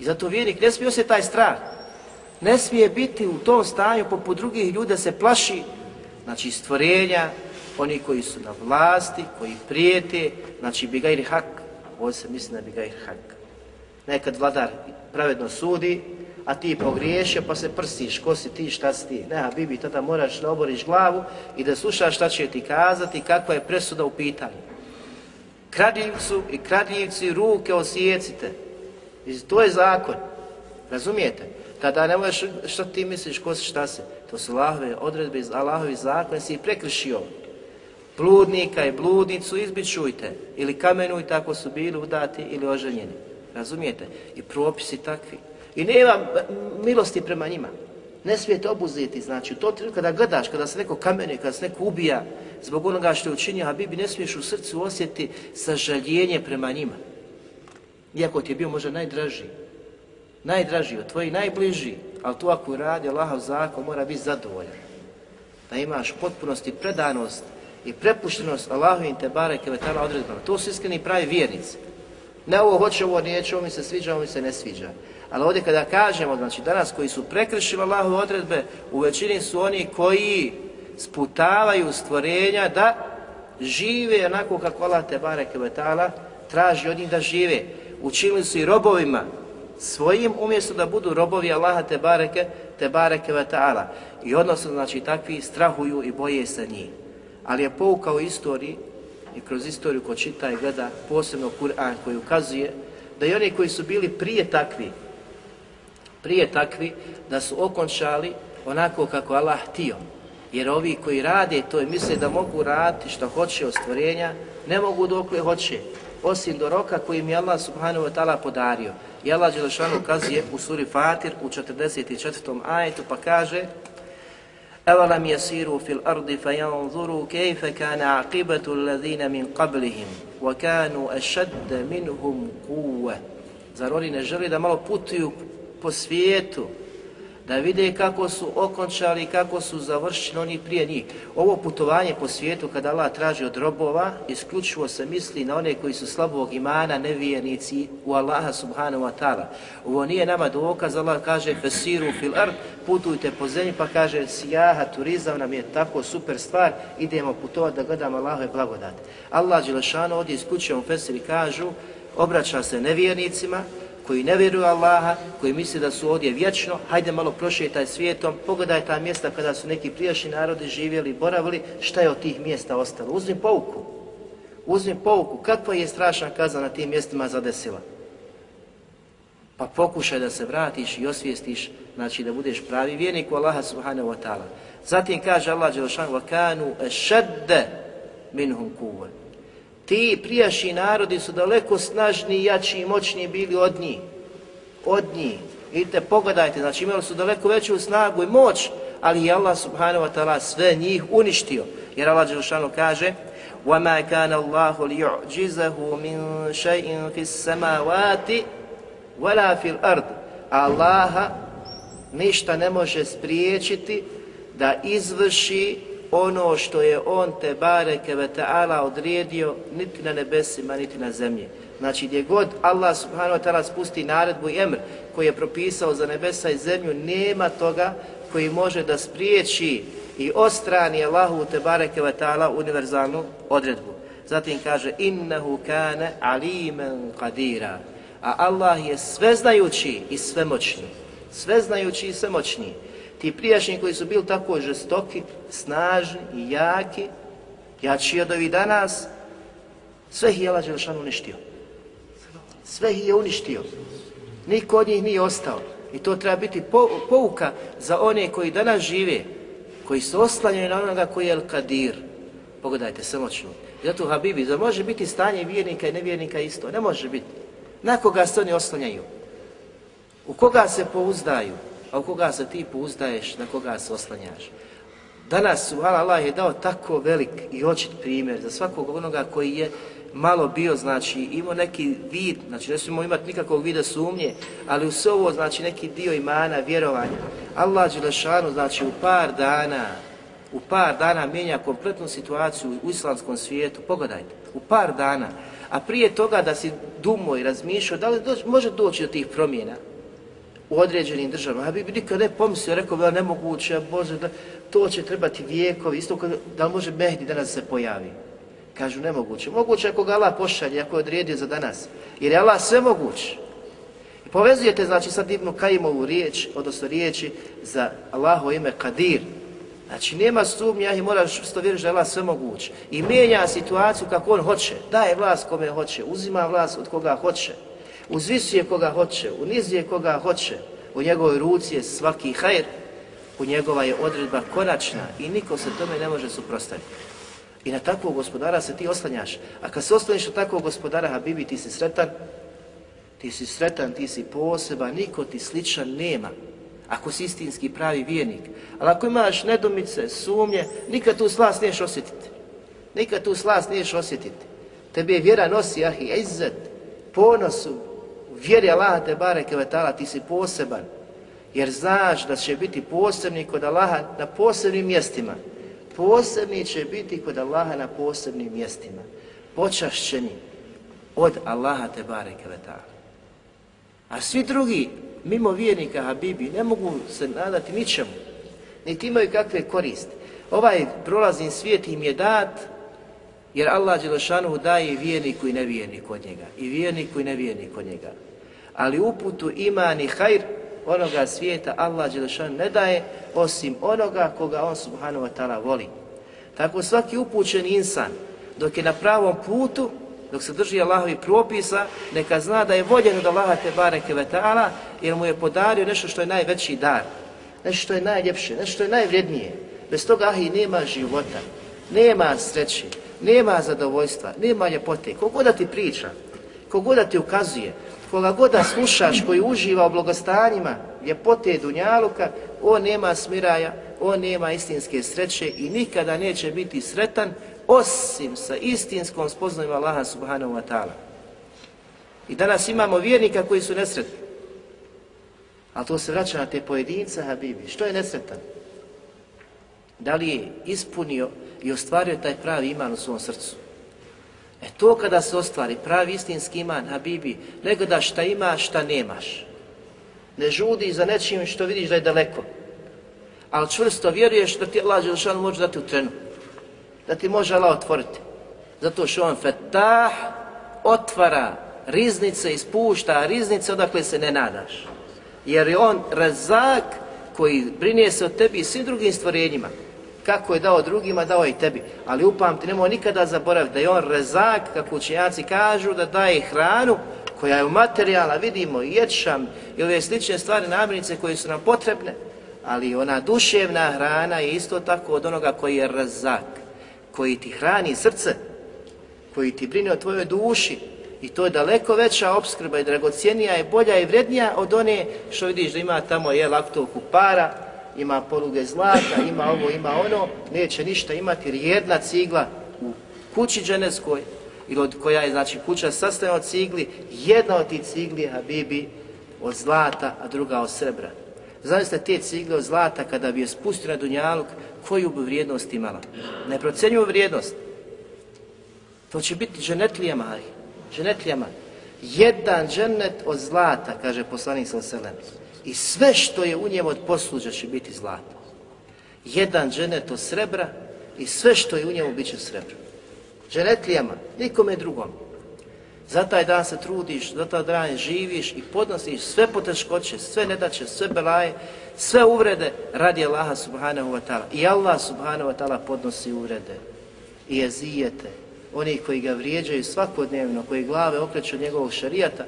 B: I zato vjernik ne smije se taj strah. Ne smije biti u tom stanju poput drugih ljudi se plaši znači stvorenja, oni koji su na vlasti, koji prijete, znači bigajri hak, ovo se misli na bigajr hak. Nekad vladar pravedno sudi, a ti pogriješio pa se prstiš, ko si ti, šta si ti. Ne, Bibi, tada moraš da oboriš glavu i da slušaš šta će ti kazati, kakva je presuda u pitanju kradljivcu i kradljivci ruke osjecite. I to je zakon. Razumijete? Tada ne možeš što ti misliš, ko si, šta si. To su Allahove odredbe iz Allahovi zakon, si ih prekršio. Bludnika i bludnicu izbičujte ili kamenujte ako su bili udati ili oženjeni. Razumijete? I propisi takvi. I nema milosti prema njima. Ne smijete obuzeti, znači, to kada gledaš, kada se neko kamene, kada se neko ubija, zbog onoga što je učinio Habibi, ne smiješ u srcu osjeti sažaljenje prema njima. Iako ti je bio možda najdraži, najdraži od tvojih najbliži, ali to ako radi Allahov zakon mora biti zadovoljan. Da imaš potpunost i predanost i prepuštenost Allahovim te bareke vetala odredbama. To su iskreni pravi vjernici. Ne ovo hoće, ovo neće, ovo mi se sviđa, ovo mi se ne sviđa. Ali ovdje kada kažemo, znači danas koji su prekršili Allahove odredbe, u većini su oni koji sputavaju stvorenja da žive onako kako Allah te bareke vetala traži od njih da žive. Učinili su i robovima svojim umjesto da budu robovi Allaha te bareke te bareke vetala. I odnosno znači takvi strahuju i boje se njih. Ali je pouka u istoriji i kroz istoriju ko čita i gleda posebno Kur'an koji ukazuje da i oni koji su bili prije takvi prije takvi da su okončali onako kako Allah htio. Jer ovi koji rade to i misle da mogu raditi što hoće od stvorenja, ne mogu dokle hoće, osim do roka koji je Allah subhanahu wa ta'ala podario. I Allah Đelešanu ukazuje u suri Fatir u 44. ajetu pa kaže أولم يسيروا في الأرض فينظروا كيف كان عاقبة الذين من قبلهم وكانوا أشد منهم قوة. Zar oni ne želi da malo putuju po svijetu, da vide kako su okončali, kako su završili oni prije njih. Ovo putovanje po svijetu kada Allah traži od robova, isključivo se misli na one koji su slabog imana, nevijenici u Allaha subhanahu wa ta'ala. Ovo nije nama dokaz, Allah kaže fesiru fil ard, putujte po zemlji, pa kaže sijaha, turizam nam je tako super stvar, idemo putovati da gledamo Allahove blagodat. Allah Đelešanu ovdje isključivo u Fesiri kažu, obraća se nevjernicima, koji ne vjeruju Allaha, koji misle da su ovdje vječno, hajde malo prošetaj svijetom, pogledaj ta mjesta kada su neki prijašnji narodi živjeli, boravili, šta je od tih mjesta ostalo? Uzmi pouku. Uzmi pouku. Kakva je strašna kaza na tim mjestima zadesila? Pa pokušaj da se vratiš i osvijestiš, znači da budeš pravi vjernik u Allaha subhanahu wa ta'ala. Zatim kaže Allah Đelšan, وَكَانُوا أَشَدَّ مِنْهُمْ كُوَّ Ti prijašnji narodi su daleko snažniji, jači i moćniji bili od njih. Od njih. Vidite, pogledajte, znači imali su daleko veću snagu i moć, ali je Allah subhanahu wa ta'ala sve njih uništio. Jer Allah Đelšanu kaže وَمَا كَانَ اللَّهُ لِيُعْجِزَهُ مِنْ شَيْءٍ فِي السَّمَاوَاتِ وَلَا فِي الْأَرْضِ Allaha ništa ne može spriječiti da izvrši ono što je on te bareke ve ta'ala odredio niti na nebesima, niti na zemlji. Znači gdje god Allah subhanahu wa ta'ala spusti naredbu i emr koji je propisao za nebesa i zemlju, nema toga koji može da spriječi i ostrani Allahu te bareke ve ta'ala univerzalnu odredbu. Zatim kaže innahu kana aliman qadira. A Allah je sveznajući i svemoćni. Sveznajući i svemoćni. Ti prijašnji koji su bili tako žestoki, snažni i jaki, jači od ovih danas, sve ih je Allah Đelšan uništio. Sve ih je uništio. Niko od njih nije ostao. I to treba biti pouka za one koji danas žive, koji se oslanjaju na onoga koji je El-Kadir. Pogledajte, samoćno. Zato Habibi, da može biti stanje vjernika i nevjernika isto? Ne može biti. Na koga se oni oslanjaju? U koga se pouzdaju? A u koga se ti pouzdaješ, na koga se oslanjaš. Danas su, Allah je dao tako velik i očit primjer za svakog onoga koji je malo bio, znači imao neki vid, znači ne smijemo imati nikakvog vida sumnje, ali u sve ovo, znači neki dio imana, vjerovanja. Allah Đelešanu, znači u par dana, u par dana mijenja kompletnu situaciju u islamskom svijetu, pogledajte, u par dana. A prije toga da si dumo i razmišljao, da li doći, može doći do tih promjena, u određenim državama. Ja bih nikad ne pomislio, rekao bi, nemoguće, Bože, da, to će trebati vijekovi, isto kao da može Mehdi danas se pojavi. Kažu, nemoguće. Moguće ako ga Allah pošalje, ako je odredio za danas. Jer je Allah sve moguć. I povezujete, znači, sad Ibnu Kajimovu riječ, odnosno riječi za Allaho ime Kadir. Znači, nema sumnja i moraš što vjeriš da je Allah sve moguć. I mijenja situaciju kako on hoće. Daje vlast kome hoće, uzima vlast od koga hoće uzvisuje koga hoće, unizuje koga hoće, u njegovoj ruci je svaki hajr, u njegova je odredba konačna i niko se tome ne može suprostaviti. I na takvog gospodara se ti oslanjaš. A kad se oslaniš na takvog gospodara, Habibi, ti si sretan, ti si sretan, ti si poseban, niko ti sličan nema. Ako si istinski pravi vijenik. Ali ako imaš nedomice, sumnje, nikad tu slast niješ osjetiti. Nikad tu slast niješ osjetiti. Tebe je vjera nosi, ahi, izzet, ponosu, vjeri Allaha te bareke ve taala ti si poseban jer znaš da će biti posebni kod Allaha na posebnim mjestima. Posebni će biti kod Allaha na posebnim mjestima. Počašćeni od Allaha te bareke ve taala. A svi drugi mimo vjernika Habibi ne mogu se nadati ničemu. Niti imaju kakve koriste. Ovaj prolazni svijet im je dat jer Allah Đelešanu daje vjerniku i nevjerniku od njega. I vjerniku i nevjerniku od njega ali uputu iman i hajr onoga svijeta Allah Đelešan ne daje osim onoga koga on subhanahu wa ta'ala voli. Tako svaki upućen insan dok je na pravom putu, dok se drži Allahovi propisa, neka zna da je voljen od Allaha te bareke ve ta'ala jer mu je podario nešto što je najveći dar, nešto što je najljepše, nešto što je najvrednije. Bez toga ahi nema života, nema sreće, nema zadovoljstva, nema ljepote. Kogo da ti priča, kogo da ti ukazuje, koga god da slušaš koji uživa u blagostanjima ljepote Dunjaluka, on nema smiraja, on nema istinske sreće i nikada neće biti sretan osim sa istinskom spoznajom Allaha subhanahu wa ta'ala. I danas imamo vjernika koji su nesretni. A to se vraća na te pojedince, Habibi. Što je nesretan? Da li je ispunio i ostvario taj pravi iman u svom srcu? E to kada se ostvari, pravi istinski iman, Habibi, ne gledaš šta imaš, šta nemaš. Ne žudi za nečim što vidiš da je daleko. Ali čvrsto vjeruješ da ti Allah Đelšan može dati u trenu. Da ti može Allah otvoriti. Zato što on fetah otvara riznice, ispušta riznice odakle se ne nadaš. Jer je on razak koji brinje se o tebi i svim drugim stvorenjima kako je dao drugima, dao i tebi. Ali upamti, nemoj nikada zaboraviti da je on rezak, kako učenjaci kažu, da daje hranu koja je u materijala, vidimo ječam i ove slične stvari, namirnice koje su nam potrebne, ali ona duševna hrana je isto tako od onoga koji je rezak, koji ti hrani srce, koji ti brine o tvojoj duši, I to je daleko veća obskrba i dragocijenija i bolja i vrednija od one što vidiš da ima tamo je laktovku para, ima poluge zlata, ima ovo, ima ono, neće ništa imati jer jedna cigla u kući dženevskoj, ili od koja je znači kuća sastavljena od cigli, jedna od tih cigli je Habibi od zlata, a druga od srebra. Zamislite te cigle od zlata kada bi je spustio na Dunjaluk, koju bi vrijednost imala? Neprocenjuju vrijednost. To će biti dženetlijama, dženetlijama. Jedan dženet od zlata, kaže poslanik sa selem i sve što je u njemu od posluđa će biti zlato. Jedan dženet od srebra i sve što je u njemu bit će srebro. Dženetlijama, nikome drugom. Za taj dan se trudiš, za taj dan živiš i podnosiš sve poteškoće, sve nedaće, sve belaje, sve uvrede radi Allaha subhanahu wa ta'ala. I Allah subhanahu wa ta'ala podnosi uvrede i jezijete, oni koji ga vrijeđaju svakodnevno, koji glave okreću od njegovog šarijata,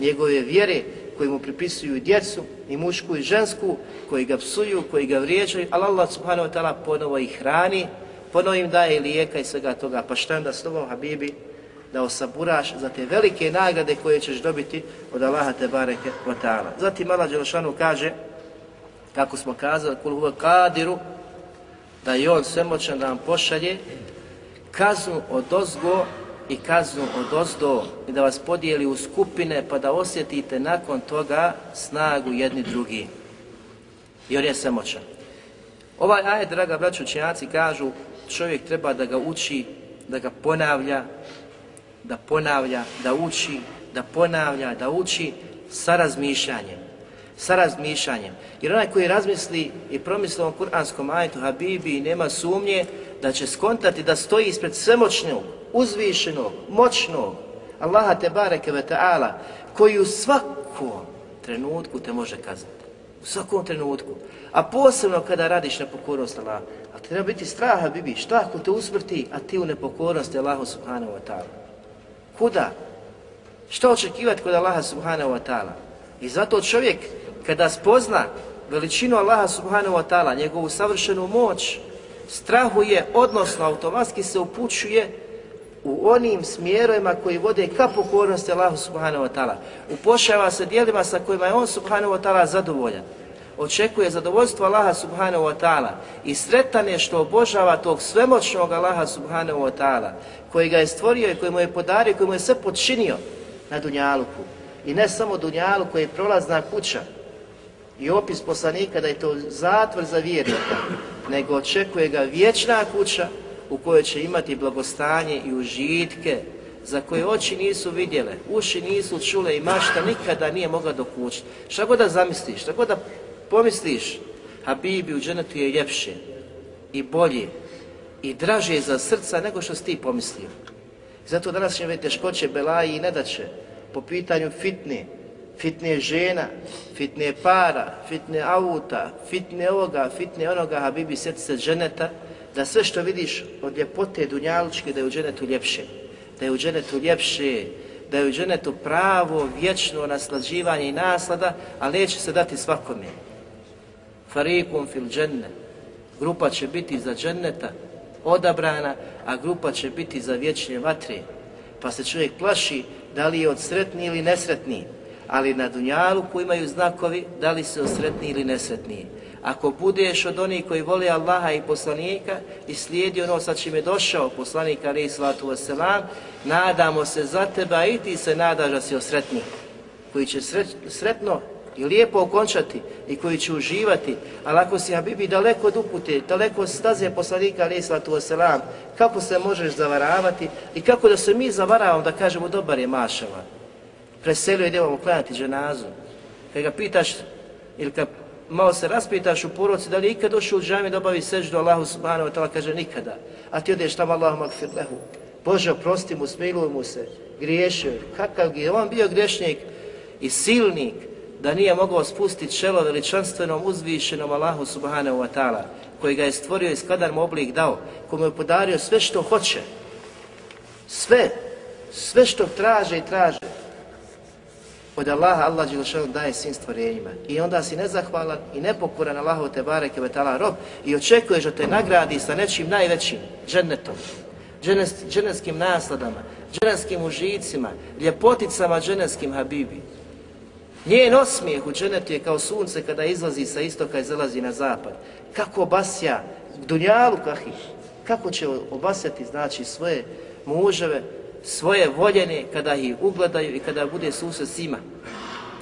B: njegove vjere, koji mu pripisuju djecu, i mušku i žensku, koji ga psuju, koji ga vrijeđaju, ali Allah subhanahu wa ta'ala ponovo ih hrani, ponovo im daje lijeka i svega toga. Pa šta onda s tobom, Habibi, da osaburaš za te velike nagrade koje ćeš dobiti od Allaha te bareke wa ta'ala. Zatim Allah Đelšanu kaže, kako smo kazali, kul huve kadiru, da je on svemoćan da vam pošalje kaznu od ozgo i kaznu od ozdo i da vas podijeli u skupine pa da osjetite nakon toga snagu jedni drugi. Jer je samoćan. Ovaj ajed, draga braćo učenjaci, kažu čovjek treba da ga uči, da ga ponavlja, da ponavlja, da uči, da ponavlja, da uči sa razmišljanjem. Sa razmišljanjem. Jer onaj koji razmisli i promisli o kuranskom ajetu Habibi nema sumnje da će skontati da stoji ispred svemoćnog, uzvišenog, moćnog, Allaha te bareke ve ta'ala, koji u svakom trenutku te može kazniti. U svakom trenutku. A posebno kada radiš nepokornost Allaha. A treba biti straha, bibi, šta ako te usmrti, a ti u nepokornosti Allahu subhanahu wa ta'ala. Kuda? Šta očekivati kod Allaha subhanahu wa ta'ala? I zato čovjek, kada spozna veličinu Allaha subhanahu wa ta'ala, njegovu savršenu moć, strahuje, odnosno automatski se upućuje u onim smjerovima koji vode ka pokornosti Allahu subhanahu wa ta'ala. Upošava se dijelima sa kojima je on subhanahu wa ta'ala zadovoljan. Očekuje zadovoljstvo Allaha subhanahu wa ta'ala i sretan je što obožava tog svemoćnog Allaha subhanahu wa ta'ala koji ga je stvorio i koji mu je podario, koji mu je sve podčinio na Dunjaluku. I ne samo Dunjalu koji je prolazna kuća i opis poslanika da je to zatvor za vjernika, nego očekuje ga vječna kuća u kojoj će imati blagostanje i užitke za koje oči nisu vidjele, uši nisu čule i mašta nikada nije mogla dokućiti. Šta god da zamisliš, šta god da pomisliš, Habibi u dženetu je ljepše i bolje i draže za srca nego što si ti pomislio. Zato danas će teškoće, belaji i nedaće po pitanju fitne, fitne žena, fitne para, fitne auta, fitne ovoga, fitne onoga, Habibi, sjeti se dženeta, da sve što vidiš od ljepote dunjalučke, da je u dženetu ljepše, da je u dženetu ljepše, da je u dženetu pravo, vječno naslađivanje i naslada, ali neće se dati svakome. Farikum fil dženne, grupa će biti za dženneta odabrana, a grupa će biti za vječne vatre. Pa se čovjek plaši da li je od sretni ili nesretni, ali na dunjalu koji imaju znakovi da li se osretni ili nesretni ako budeš od onih koji vole Allaha i poslanika i slijedi ono sa čim je došao poslanik Ali Islatu Veselam, nadamo se za teba i ti se nadaš da si osretni, koji će sret, sretno i lijepo okončati i koji će uživati, ali ako si Habibi daleko od upute, daleko od staze poslanika Ali sallatu wasalam, kako se možeš zavaravati i kako da se mi zavaravamo da kažemo dobar je mašala. Preselio idemo klanjati dženazu. Kad ga pitaš ili kad malo se raspitaš u poroci, da li je ikad došao u džami da obavi seždu Allahu subhanahu wa ta'ala, kaže nikada. A ti odeš tamo Allahu magfir lehu. Bože, oprosti mu, smiluj mu se, griješio. Kakav je on bio grešnik i silnik da nije mogao spustiti čelo veličanstvenom uzvišenom Allahu subhanahu wa ta'ala, koji ga je stvorio i skladar mu oblik dao, kome je podario sve što hoće. Sve, sve što traže i traže od Allaha Allah Đelešanu daje svim stvorenjima. I onda si nezahvalan i nepokoran Allahu te bareke vetala rob i očekuješ da te nagradi sa nečim najvećim, džennetom, dženes, dženevskim nasladama, dženevskim užicima, ljepoticama dženevskim habibi. Njen osmijeh u dženetu je kao sunce kada izlazi sa istoka i zalazi na zapad. Kako basja dunjalu kahi, kako će obasjati znači svoje muževe, svoje voljene kada ih ugledaju i kada bude susret s njima.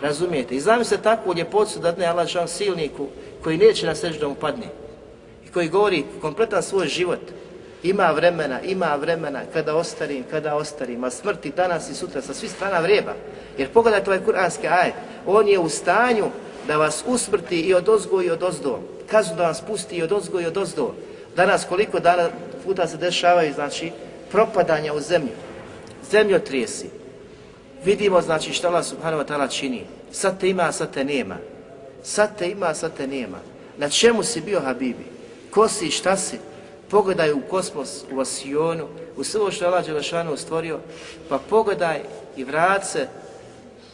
B: Razumijete? I znam se takvu ljepotu da ne Allah žal silniku koji neće na sežu padne i koji govori kompletan svoj život. Ima vremena, ima vremena kada ostarim, kada ostarim, a smrti danas i sutra sa svih strana vreba. Jer pogledajte ovaj kuranski ajet, on je u stanju da vas usmrti i od ozgo i od ozdo. Kaznu da vas pusti i od ozgo i od ozdo. Danas koliko dana puta se dešavaju, znači, propadanja u zemlju zemljotresi. Vidimo znači šta Allah subhanahu wa ta'ala čini. Sad te ima, sad te nema. Sad te ima, sad te nema. Na čemu si bio Habibi? Ko si, šta si? Pogledaj u kosmos, u Asijonu, u sve što je Allah Đelešanu stvorio, pa pogledaj i vrat se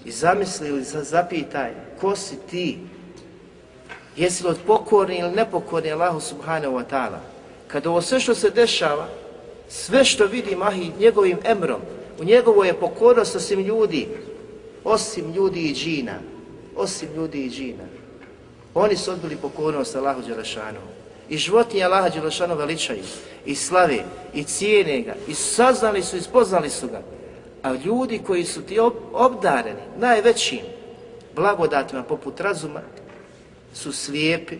B: i zamisli ili zapitaj ko si ti? Jesi li od pokorni ili nepokorni Allahu subhanahu wa ta'ala? Kad ovo sve što se dešava, sve što vidi Mahi njegovim emrom, U njegovo je pokornost osim ljudi, osim ljudi i džina, osim ljudi i džina. Oni su odbili pokornost Allahu Đelešanu. I životinje Allaha Đelešanu veličaju, i slave, i cijene ga, i saznali su, i spoznali su ga. A ljudi koji su ti obdareni najvećim blagodatima poput razuma, su slijepi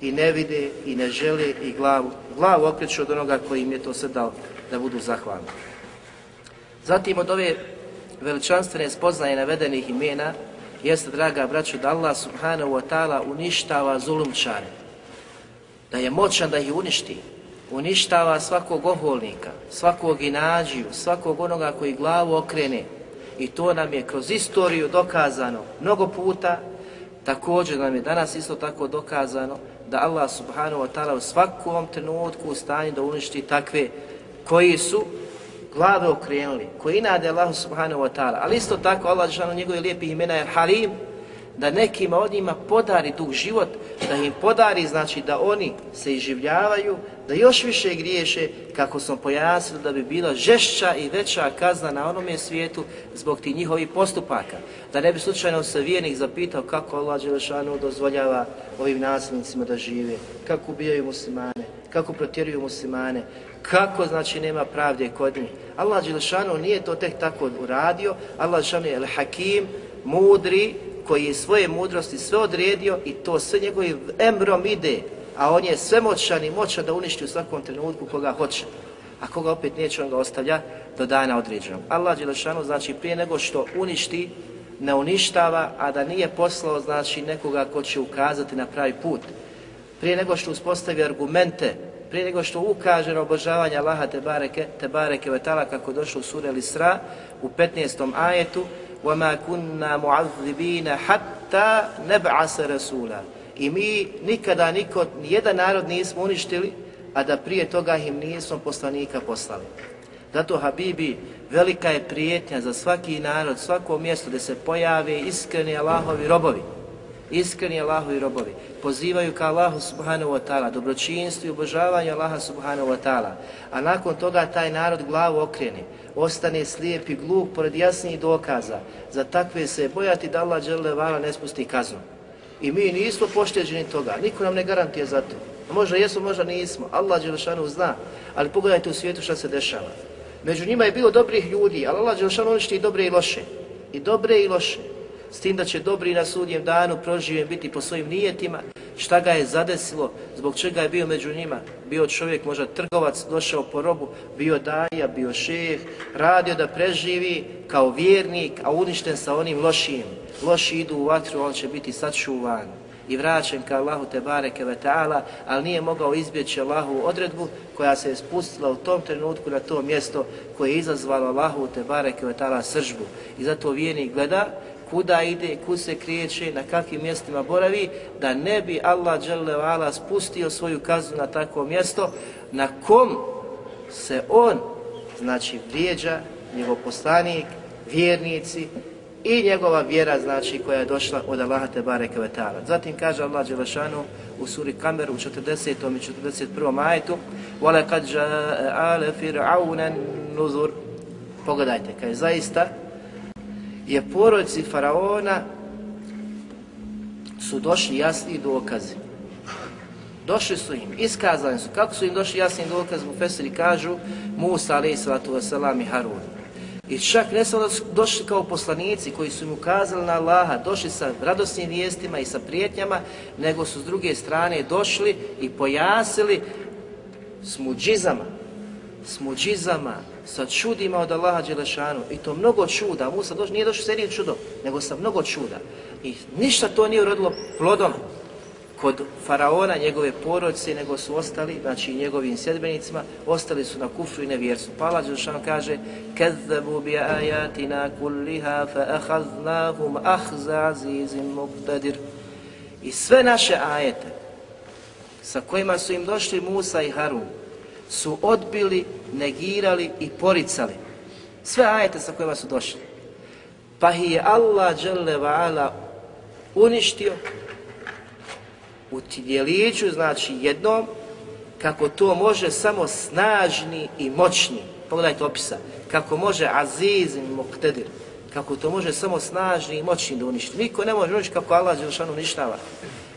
B: i ne vide i ne žele i glavu, glavu okreću od onoga koji im je to sve dao da budu zahvalni. Zatim od ove veličanstvene spoznaje navedenih imena jeste, draga braću, da Allah subhanahu wa ta'ala uništava zulumčare. Da je moćan da ih uništi. Uništava svakog oholnika, svakog inađiju, svakog onoga koji glavu okrene. I to nam je kroz istoriju dokazano mnogo puta. Također nam je danas isto tako dokazano da Allah subhanahu wa ta'ala u svakom trenutku u stanju da uništi takve koji su glave okrenuli, koji nade Allah subhanahu wa ta'ala, ali isto tako Allah žano njegove lijepi imena je Halim, da nekima od njima podari dug život, da im podari, znači da oni se iživljavaju, da još više griješe, kako smo pojasnili da bi bila žešća i veća kazna na onome svijetu zbog tih njihovih postupaka. Da ne bi slučajno se vijenik zapitao kako Allah Đelešanu dozvoljava ovim nasilnicima da žive, kako ubijaju muslimane, kako protjeruju muslimane, kako znači nema pravde kod njih. Allah Đelešanu nije to tek tako uradio, Allah Đelešanu je el-hakim, mudri, koji je svoje mudrosti sve odredio i to sve njegovim embrom ide, a on je svemoćan i moćan da uništi u svakom trenutku koga hoće. A koga opet neće, on ga ostavlja do dana određenog. Allah Đelešanu znači prije nego što uništi, ne uništava, a da nije poslao znači nekoga ko će ukazati na pravi put. Prije nego što uspostavi argumente prije nego što ukaže na obožavanje Allaha te bareke, te bareke vetala kako došlo u sura Al-Isra u 15. ajetu وَمَا كُنَّا مُعَذِّبِينَ حَتَّى نَبْعَسَ رَسُولًا I mi nikada niko, jedan narod nismo uništili, a da prije toga im nismo poslanika poslali. Zato, Habibi, velika je prijetnja za svaki narod, svako mjesto gdje se pojave iskreni Allahovi robovi iskreni Allahovi robovi, pozivaju ka Allahu subhanahu wa ta'ala, dobročinstvu i obožavanju Allaha subhanahu wa ta'ala, a nakon toga taj narod glavu okrene, ostane slijep i glup pored jasnijih dokaza, za takve se bojati da Allah žele vala ne spusti kaznu. I mi nismo pošteđeni toga, niko nam ne garantije za to. Možda jesmo, možda nismo, Allah Đelešanu zna, ali pogledajte u svijetu šta se dešava. Među njima je bilo dobrih ljudi, ali Allah Đelešanu uništi i dobre i loše. I dobre i loše. S tim da će dobri na sudnjem danu proživjen biti po svojim nijetima, šta ga je zadesilo, zbog čega je bio među njima. Bio čovjek, možda trgovac, došao po robu, bio daja, bio šejeh, radio da preživi kao vjernik, a uništen sa onim lošim. Loši idu u vatru, on će biti sačuvan i vraćen ka Allahu te bareke ve ta'ala, ali nije mogao izbjeći Allahu odredbu koja se je spustila u tom trenutku na to mjesto koje je izazvalo Allahu te bareke ve ta'ala sržbu. I zato vjernik gleda kuda ide, kud se kriječe, na kakvim mjestima boravi, da ne bi Allah dželle spustio svoju kaznu na takvo mjesto na kom se on, znači vrijeđa, njegov poslanik, vjernici, i njegova vjera znači koja je došla od Allaha te bareke ve taala. Zatim kaže Allah dželešanu u suri Kamer u 40. i 41. ajetu: "Wa laqad jaa ala fir'auna nuzur." Pogledajte, kaže zaista je porodci faraona su došli jasni dokazi. Došli su im, iskazani su. Kako su im došli jasni dokazi? Mu kažu Musa alejhi salatu vesselam i Harun. I čak ne samo da su došli kao poslanici koji su im ukazali na Allaha, došli sa radosnim vijestima i sa prijetnjama, nego su s druge strane došli i pojasili s muđizama, s muđizama, sa čudima od Allaha Đelešanu. I to mnogo čuda. Musa doš, nije došao sa jednim čudom, nego sa mnogo čuda. I ništa to nije urodilo plodom kod faraona, njegove porodice, nego su ostali, znači njegovim sedbenicima, ostali su na kufru i nevjersu. Pala Đelešanu kaže, Kezzebu bi ajatina kulliha fa ahaznahum ahza azizim muqtadir. I sve naše ajete, sa kojima su im došli Musa i Harun, su odbili, negirali i poricali. Sve ajete sa kojima su došli. Pa ih je Allah uništio u djeliću, znači jednom, kako to može samo snažni i moćni, pogledajte opisa, kako može aziz i muqtedir. kako to može samo snažni i moćni da uništi. Niko ne može uništi kako Allah Đelšanu uništava.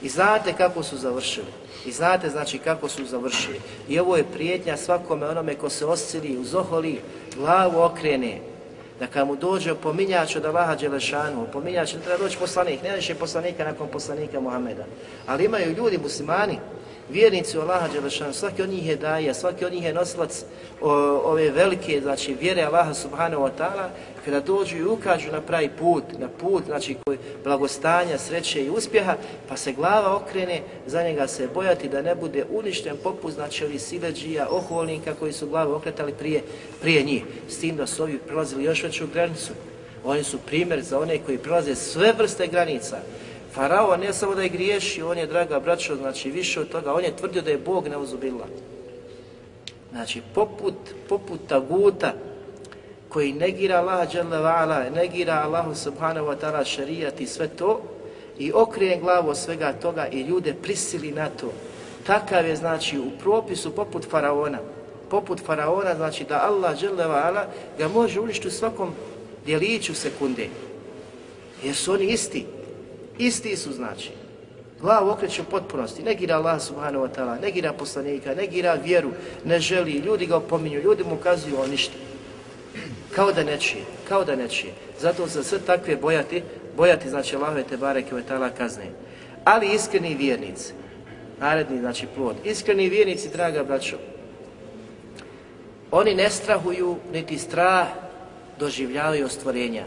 B: I znate kako su završili. I znate znači kako su završili. I ovo je prijetnja svakome onome ko se oscili, uzoholi, glavu okrene, da kad mu dođe opominjač od Allaha Đelešanu, opominjač, ne treba doći poslanik, ne više poslanika nakon poslanika Muhameda, ali imaju ljudi, muslimani, vjernici u Allaha Đelešanu, svaki od njih je daja, svaki od njih je nosilac o, ove velike, znači vjere Allaha Subhanahu wa ta'ala, kada dođu i ukažu na pravi put, na put, znači koji blagostanja, sreće i uspjeha, pa se glava okrene, za njega se bojati da ne bude uništen poput, znači ovih sileđija, oholnika koji su glavu okretali prije, prije njih, s tim da su ovi prelazili još veću granicu. Oni su primjer za one koji prelaze sve vrste granica, Farao ne samo da je griješio, on je, draga braćo, znači više od toga, on je tvrdio da je Bog neuzubila. Znači, poput, poput taguta koji negira Allaha dželle negira Allahu subhanahu wa ta'ala šerijat i sve to, i okrije glavu svega toga i ljude prisili na to. Takav je, znači, u propisu poput Faraona. Poput Faraona, znači da Allah dželle ga može uništiti u svakom djeliću sekunde. Jer su oni isti. Isti su znači. Glavu okreće u potpunosti, negira Allah subhanahu wa ta'ala, negira poslanika, negira vjeru, ne želi, ljudi ga opominju, ljudi mu ukazuju o ništa. Kao da ne čije, kao da ne čije. Zato se sve takve bojati, bojati znači Allahove te bareke wa ta'ala kazne. Ali iskreni vjernici, naredni znači plod, iskreni vjernici, draga braćo, oni ne strahuju, niti strah doživljavaju stvorenja.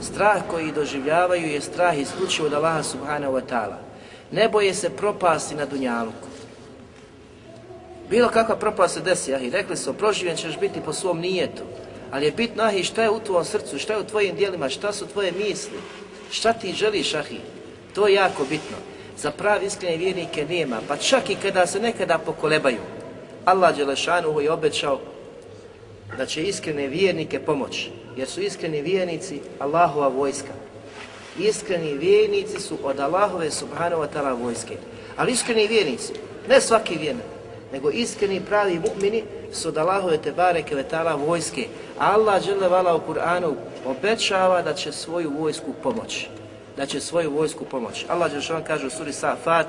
B: Strah koji doživljavaju je strah isključivo od Allaha subhanahu wa ta'ala. Ne boje se propasti na dunjaluku. Bilo kakva propast se desi, ahi, rekli su, proživljen ćeš biti po svom nijetu. Ali je bitno, ahi, šta je u tvojom srcu, šta je u tvojim dijelima, šta su tvoje misli, šta ti želiš, ahi. To je jako bitno. Za pravi iskrene vjernike nema, pa čak i kada se nekada pokolebaju. Allah Đelešanu je obećao da će iskrene vjernike pomoći jer su iskreni vjernici Allahova vojska. Iskreni vjernici su od Allahove subhanahu wa ta'ala vojske. Ali iskreni vjernici, ne svaki vjernik, nego iskreni pravi mu'mini su od Allahove te bareke ve ta'ala vojske. Allah dželle vala u Kur'anu obećava da će svoju vojsku pomoći. da će svoju vojsku pomoći. Allah Đelšan kaže u suri Safat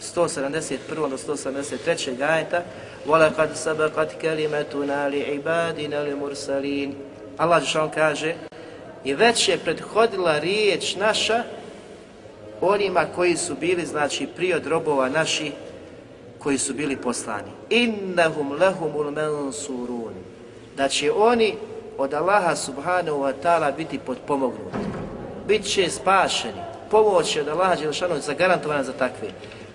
B: 171. do 173. ajeta وَلَقَدْ سَبَقَتْ كَلِمَتُنَا لِعِبَادِنَا لِمُرْسَلِينَ Allah Đelšan kaže i već je prethodila riječ naša onima koji su bili, znači, prije od robova naši, koji su bili poslani. Innahum lahumul mansurun. Da će oni od Allaha subhanahu wa ta'ala biti potpomognuti. Biće spašeni. Pomoć je od Allaha Đelšanu zagarantovana za takve.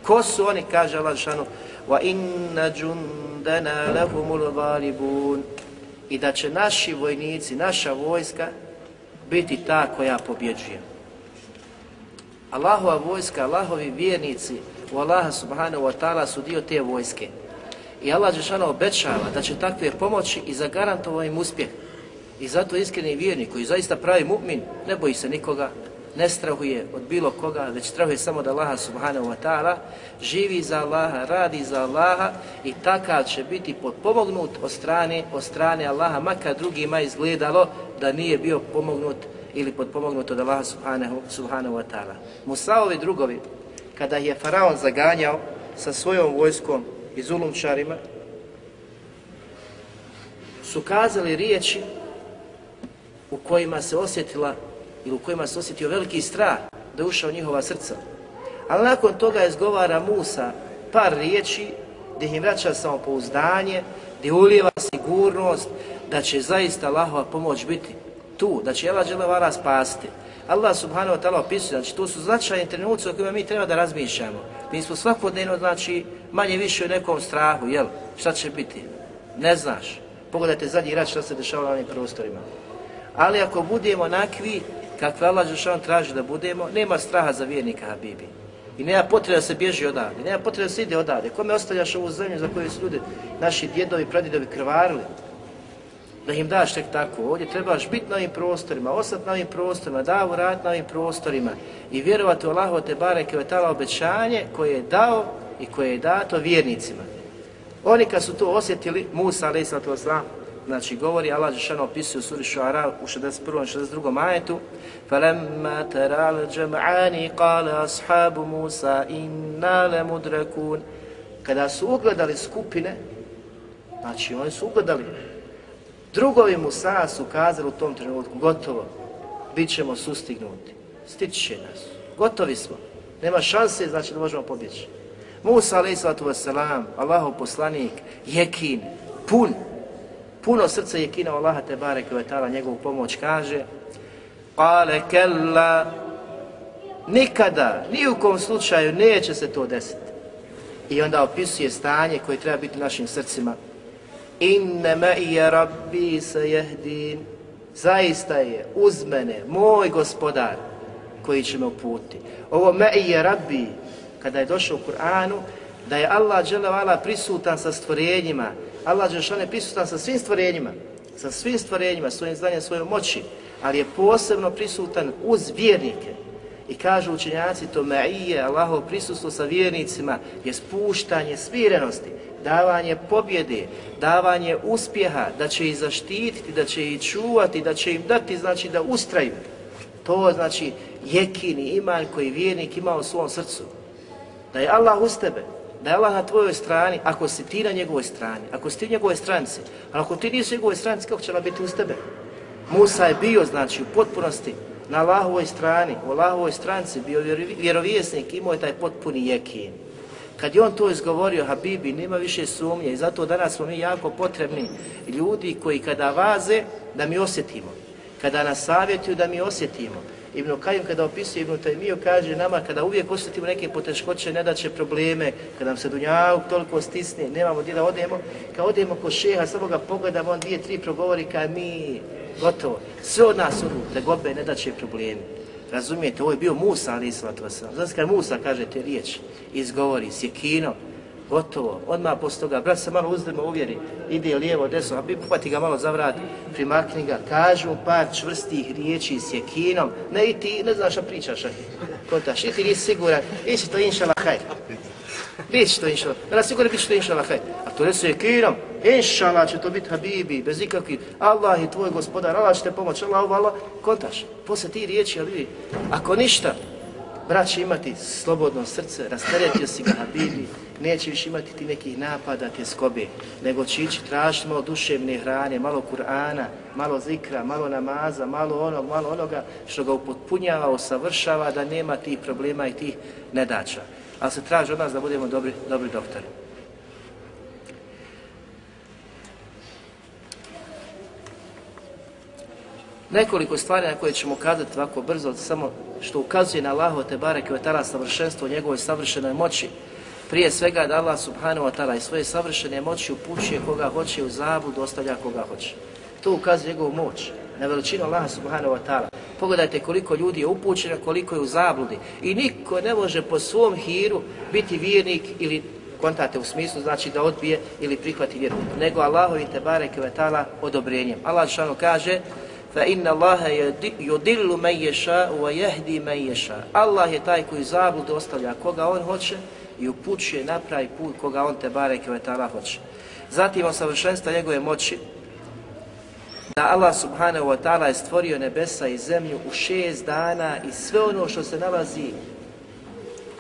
B: Ko su oni, kaže Allah Đelšanu, wa inna jundana lahumul ghalibun. I da će naši vojnici, naša vojska, biti ta koja pobjeđuje. Allahova vojska, Allahovi vjernici u Allaha subhanahu wa ta'ala su dio te vojske. I Allah Žešana obećava da će takve pomoći i zagarantovao im uspjeh. I zato iskreni vjernik koji zaista pravi mu'min, ne boji se nikoga, ne strahuje od bilo koga, već strahuje samo da Allaha subhanahu wa ta'ala, živi za Allaha, radi za Allaha i takav će biti potpomognut od strane, od strane Allaha, makar drugima izgledalo da nije bio pomognut ili potpomognut od Allaha subhanahu, subhanahu wa ta'ala. Musaovi drugovi, kada je Faraon zaganjao sa svojom vojskom i zulumčarima, su kazali riječi u kojima se osjetila ili u kojima se osjetio veliki strah da je ušao njihova srca. Ali nakon toga izgovara Musa par riječi gdje im vraća samopouzdanje, gdje ulijeva sigurnost da će zaista Allahova pomoć biti tu, da će Allah dželevala spasiti. Allah subhanahu wa ta'ala opisuje, znači to su značajni trenuci o kojima mi treba da razmišljamo. Mi smo svakodnevno, znači, manje više u nekom strahu, jel? Šta će biti? Ne znaš. Pogledajte zadnji rat šta se dešava na ovim prostorima. Ali ako budemo nakvi, kakve pa Allah Žešan traži da budemo, nema straha za vjernika Habibi. I nema potrebe da se bježi odavde, nema potrebe da se ide odavde. Kome ostavljaš ovu zemlju za koju su ljudi, naši djedovi, pradidovi krvarili? Da im daš tek tako. Ovdje trebaš biti na ovim prostorima, ostati na ovim prostorima, davu rad na ovim prostorima i vjerovati u Allahovo te bareke o tala obećanje koje je dao i koje je dato vjernicima. Oni kad su to osjetili, Musa a.s Znači, govori, Allah Žešano opisuje u suri Šuara u 61. i 62. ajetu فَلَمَّا تَرَى الْجَمْعَانِ قَالَ أَصْحَابُ مُوسَى إِنَّا لَمُدْرَكُونَ Kada su ugledali skupine, znači oni su ugledali, drugovi Musa su kazali u tom trenutku, gotovo, bit ćemo sustignuti, stići će nas, gotovi smo, nema šanse, znači da možemo pobjeći. Musa, alaih sallatu wasalam, Allahov poslanik, jekin, pun, puno srca je kinao Allaha te bareke ve taala njegovu pomoć kaže qale kella nikada, ni u kom slučaju neće se to desiti. I onda opisuje stanje koje treba biti u našim srcima. Inne ma i rabbi sayahdin. Zaista je uz mene moj gospodar koji će me uputiti Ovo ma i rabbi, kada je došao u Kur'anu, da je Allah dželle prisutan sa stvorenjima, Allah Đelšan je prisutan sa svim stvorenjima, sa svim stvorenjima, svojim znanjem, svojom moći, ali je posebno prisutan uz vjernike. I kažu učenjaci to ma'ije, Allahovo prisustvo sa vjernicima je spuštanje smirenosti, davanje pobjede, davanje uspjeha, da će ih zaštititi, da će ih čuvati, da će im dati, znači da ustraju. To znači jekini iman koji vjernik ima u svom srcu. Da je Allah uz tebe, da je Allah na tvojoj strani, ako si ti na njegovoj strani, ako si ti u njegovoj stranci, ali ako ti nisi u njegovoj stranci, kako će ona biti uz tebe? Musa je bio, znači, u potpunosti na Allahovoj strani, u Allahovoj stranci, bio vjerovjesnik, imao je taj potpuni jekin. Kad je on to izgovorio, Habibi, nema više sumnje i zato danas smo mi jako potrebni ljudi koji kada vaze, da mi osjetimo. Kada nas savjetuju, da mi osjetimo. Ibn Kajim kada opisuje Ibn Taymiyo kaže nama kada uvijek osjetimo neke poteškoće, nedaće probleme, kada nam se dunjavuk toliko stisne, nemamo gdje da odemo, kad odemo kod šeha, samo ga pogledamo, on dvije, tri progovori, kad mi, gotovo, sve od nas odu, da gobe nedaće probleme. Razumijete, ovo je bio Musa, ali islatu vas. Znači kad Musa kaže te riječi, izgovori, sjekino, gotovo, odmah posle toga, brat se malo uzdrma uvjeri, ide lijevo, desno, a bi pupati ga malo za vrat, primakni ga, kažu par čvrstih riječi s jekinom, ne i ti, ne znaš šta pričaš, kontaš, i ti nisi siguran, ići to inšala haj. Biće to inšala, da sigurno biće to inšala haj. A To ne se kinom, inšala će to biti Habibi, bez ikakvih, Allah je tvoj gospodar, Allah će te pomoći, Allah, Allah, kontaš. Posle ti riječi, ali vidi, ako ništa, brat će imati slobodno srce, rasteretio si ga Habibi, neće više imati ti nekih napada, te skobe, nego će ići tražiti malo duševne hrane, malo Kur'ana, malo zikra, malo namaza, malo onog, malo onoga što ga upotpunjava, usavršava, da nema tih problema i tih nedača. Ali se traži od nas da budemo dobri, dobri doktori. Nekoliko stvari na koje ćemo kazati ovako brzo, samo što ukazuje na Allaho te bareke ve ta'ala savršenstvo njegovoj savršenoj moći. Prije svega da Allah subhanahu wa ta'ala i svoje savršene moći upućuje koga hoće u zabud, ostavlja koga hoće. To ukazuje njegovu moć, na veličinu Allaha subhanahu wa ta'ala. Pogledajte koliko ljudi je upućeno, koliko je u zabludi. I niko ne može po svom hiru biti vjernik ili kontate u smislu znači da odbije ili prihvati vjeru, nego Allahovi te bareke ve ta'ala odobrenjem. Allah šano kaže fa inna Allaha yudillu man yasha wa yahdi man yasha. Allah je taj koji zabludu ostavlja koga on hoće i upućuje na pravi put koga on te bareke ve ta'ala hoće. Zatim o savršenstva njegove moći da Allah subhanahu wa ta'ala je stvorio nebesa i zemlju u šest dana i sve ono što se nalazi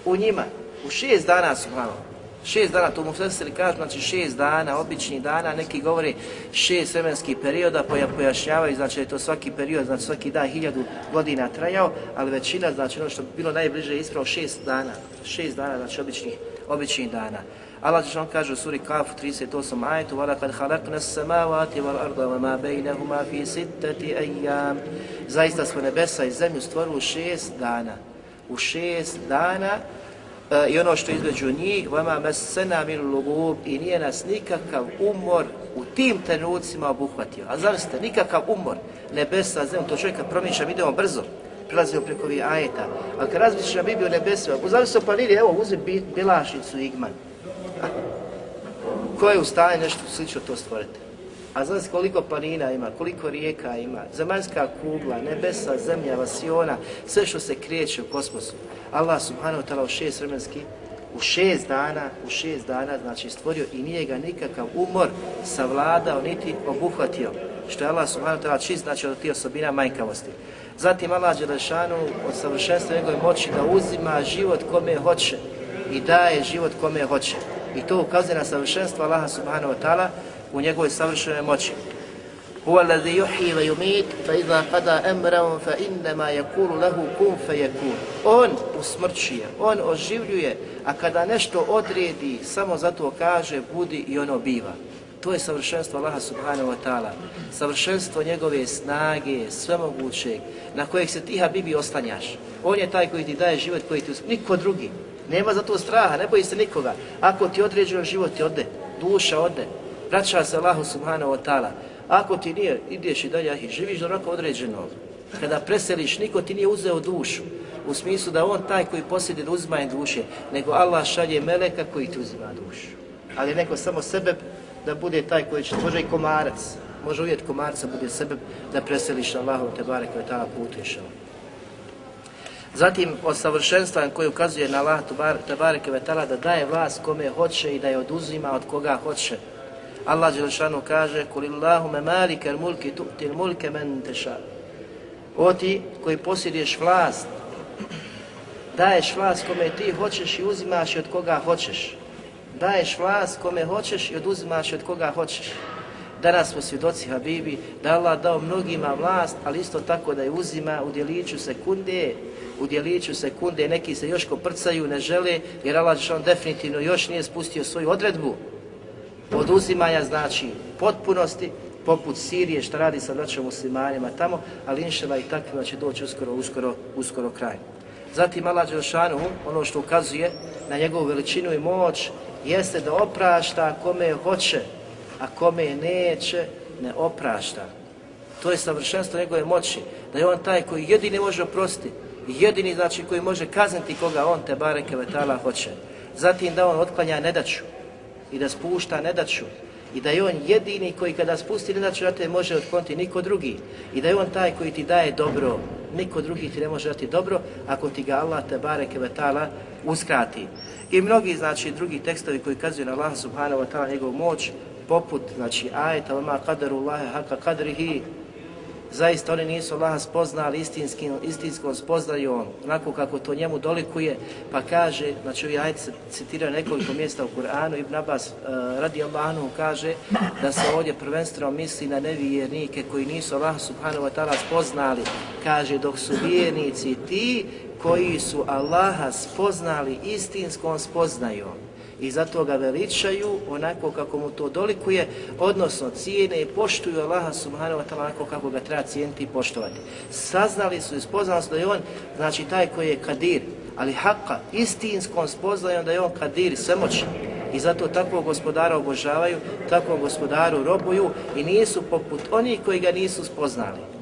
B: u njima, u šest dana subhanahu Šest dana, to mu sestri kažu, znači šest dana, obični dana, neki govori šest vremenskih perioda, poja pojašnjavaju, znači da je to svaki period, znači svaki dan hiljadu godina trajao, ali većina, znači ono što bilo najbliže je ispravo šest dana, šest dana, znači običnih, običnih dana. Allah će vam kaže u suri Kafu 38 ajetu وَلَقَدْ خَلَقْنَا السَّمَاوَاتِ وَالْأَرْضَ وَمَا بَيْنَهُمَا فِي سِتَّةِ أَيَّامِ Zaista smo nebesa i zemlju stvorili u šest dana. U šest dana E, i ono što između njih, vama mesena min lugub i nije nas nikakav umor u tim trenucima obuhvatio. A zavisite, nikakav umor, nebesa, zemlja, to čovjeka promišljam, idemo brzo, prelazimo preko ovih ajeta. A kad razmišljaš na Bibliju nebesima, pa zavisite o planini, evo, uzmi bilašnicu Igman. Ko je u stanju nešto slično to stvoriti? A znaš koliko planina ima, koliko rijeka ima, zemaljska kugla, nebesa, zemlja, vasiona, sve što se kreće u kosmosu. Allah subhanahu wa ta'ala u šest vremenski, u šest dana, u šest dana, znači stvorio i nije ga nikakav umor savladao, niti obuhvatio. Što je Allah subhanahu ta'ala čist, znači od tih osobina manjkavosti. Zatim Allah Đelešanu od savršenstva njegove moći da uzima život kome hoće i daje život kome hoće. I to ukazuje na savršenstvo Allaha subhanahu wa ta'ala u njegovoj savršenoj moći. Huwa alladhi yuhyi wa yumit fa idha qada amran fa inna ma yaqulu lahu kun fayakun. On usmrćuje, on oživljuje, a kada nešto odredi, samo zato kaže budi i ono biva. To je savršenstvo Allaha subhanahu wa ta'ala. Savršenstvo njegove snage, svemogućeg, na kojeg se ti Habibi oslanjaš. On je taj koji ti daje život, koji ti usmrćuje. Niko drugi. Nema za to straha, ne boji se nikoga. Ako ti određeno život ti ode, duša ode, vraća se Allahu subhanahu wa ta'ala. Ako ti nije, ideš i dalje, i živiš do roka određenog. Kada preseliš, niko ti nije uzeo dušu. U smislu da on taj koji posjedi da uzima duše, nego Allah šalje meleka koji ti uzima dušu. Ali neko samo sebe da bude taj koji će, može i komarac, može uvjet komarca bude sebe da preseliš Allahu te barek ta ta'ala putuješ. Zatim od savršenstva koji ukazuje na Allah te i ve ta'ala da daje vlast kome hoće i da je oduzima od koga hoće. Allah Đelešanu kaže Kul Allahume malike mulki tu'til mulke men teša. O ti koji posjeduješ vlast, daješ vlast kome ti hoćeš i uzimaš od koga hoćeš. Daješ vlast kome hoćeš i oduzimaš od koga hoćeš. Danas smo svjedoci Habibi da Allah dao mnogima vlast, ali isto tako da je uzima u djeliću sekunde, u djeliću sekunde, neki se još koprcaju, ne žele, jer Allah definitivno još nije spustio svoju odredbu oduzimanja znači potpunosti, poput Sirije, što radi sa braćom muslimanima tamo, ali inšala i takvima će doći uskoro, uskoro, uskoro kraj. Zatim Allah Đelšanu, ono što ukazuje na njegovu veličinu i moć, jeste da oprašta kome hoće, a kome neće, ne oprašta. To je savršenstvo njegove moći, da je on taj koji jedini može oprostiti, jedini znači koji može kazniti koga on te bareke vetala hoće. Zatim da on otklanja nedaću, i da spušta nedaću i da je on jedini koji kada spusti nedaću na te može otkloniti niko drugi i da je on taj koji ti daje dobro niko drugi ti ne može dati dobro ako ti ga Allah te bareke ve ta'ala uskrati. I mnogi znači drugi tekstovi koji kazuju na Allah subhanahu wa ta'ala njegovu moć, poput znači ajeta ma qadarullahi haka qadrihi zaista oni nisu Allaha spoznali istinskim, istinskom spoznajom, onako kako to njemu dolikuje, pa kaže, znači ovi ajed citiraju citira nekoliko mjesta u Kur'anu, Ibn Abbas eh, uh, radi Allahanu kaže da se ovdje prvenstveno misli na nevjernike koji nisu Allaha subhanahu wa ta'ala spoznali, kaže dok su vjernici ti koji su Allaha spoznali istinskom spoznajom i zato ga veličaju onako kako mu to dolikuje, odnosno cijene i poštuju Allaha subhanahu wa ta'ala onako kako ga treba cijeniti i poštovati. Saznali su i spoznali su da je on, znači taj koji je kadir, ali haka, istinskom spoznajom da je on kadir, svemoćan. I zato takvog gospodara obožavaju, takvom gospodaru robuju i nisu poput onih koji ga nisu spoznali.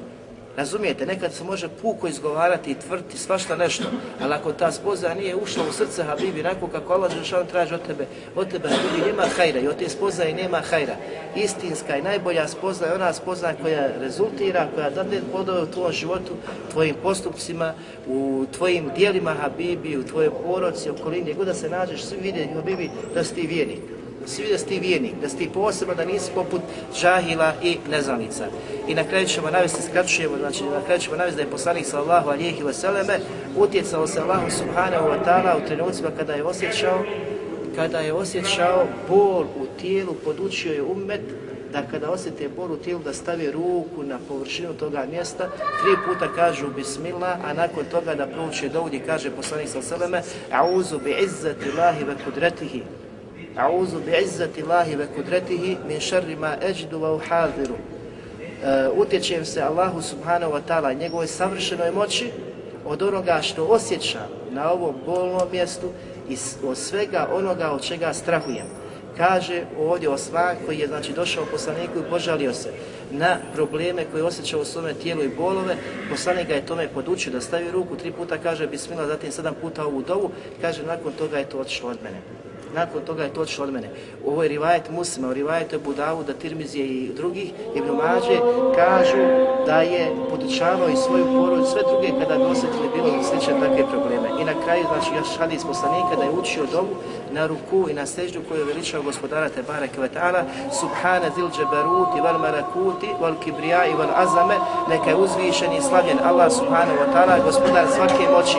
B: Razumijete, nekad se može puko izgovarati i tvrti svašta nešto, ali ako ta spoza nije ušla u srce Habibi, onako kako Allah Žešan traži od tebe, od tebe Habibi nema hajra i od te spoznaje nema hajra. Istinska i najbolja spoznaja je ona spoznaja koja rezultira, koja dade plodove u tvojom životu, tvojim postupcima, u tvojim dijelima Habibi, u tvojoj poroci, okolini, gdje da se nađeš, svi vide Habibi da si ti vijenik svi da si ti vijenik, da si ti posebno, da nisi poput džahila i neznalica. I na kraju ćemo navesti, skraćujemo, znači na kraju ćemo navesti da je poslanik sallahu alijehi vseleme utjecao se Allahu subhanahu wa ta'ala u trenucima kada je osjećao kada je osjećao bol u tijelu, podučio je umet da kada osjete bol u tijelu da stavi ruku na površinu toga mjesta, tri puta kažu bismillah, a nakon toga da prouče dovodi kaže poslanik sa seleme, a'uzu bi izzati Allahi ve kudretihi, A'udhu bi'izzati Allahi ve kudretihi min sharri ma ajidu wa uhadiru. Uh, utječem se Allahu subhanahu wa ta'ala njegovoj savršenoj moći od onoga što osjećam na ovom bolnom mjestu i od svega onoga od čega strahujem. Kaže ovdje Osman koji je znači došao poslaniku i požalio se na probleme koje osjeća u svome tijelu i bolove, poslanik ga je tome podučio da stavi ruku, tri puta kaže bismillah, zatim sedam puta ovu dovu, kaže nakon toga je to otišlo od mene nakon toga je to otišlo od mene. U ovoj rivajet muslima, u rivajetu Budavu, da Tirmizije i drugih, Ibn Mađe, kažu da je podučavao i svoju porodicu, sve druge kada bi osjetili bilo slične takve probleme. I na kraju, znači, još hadis poslanika da je učio dovu na ruku i na seždu koju je veličao gospodara Tebara Kvetala, Subhana zil džeberuti, val marakuti, val kibrija i val azame, neka je uzvišen i slavljen Allah subhanahu wa ta'ala, gospodar svake moći,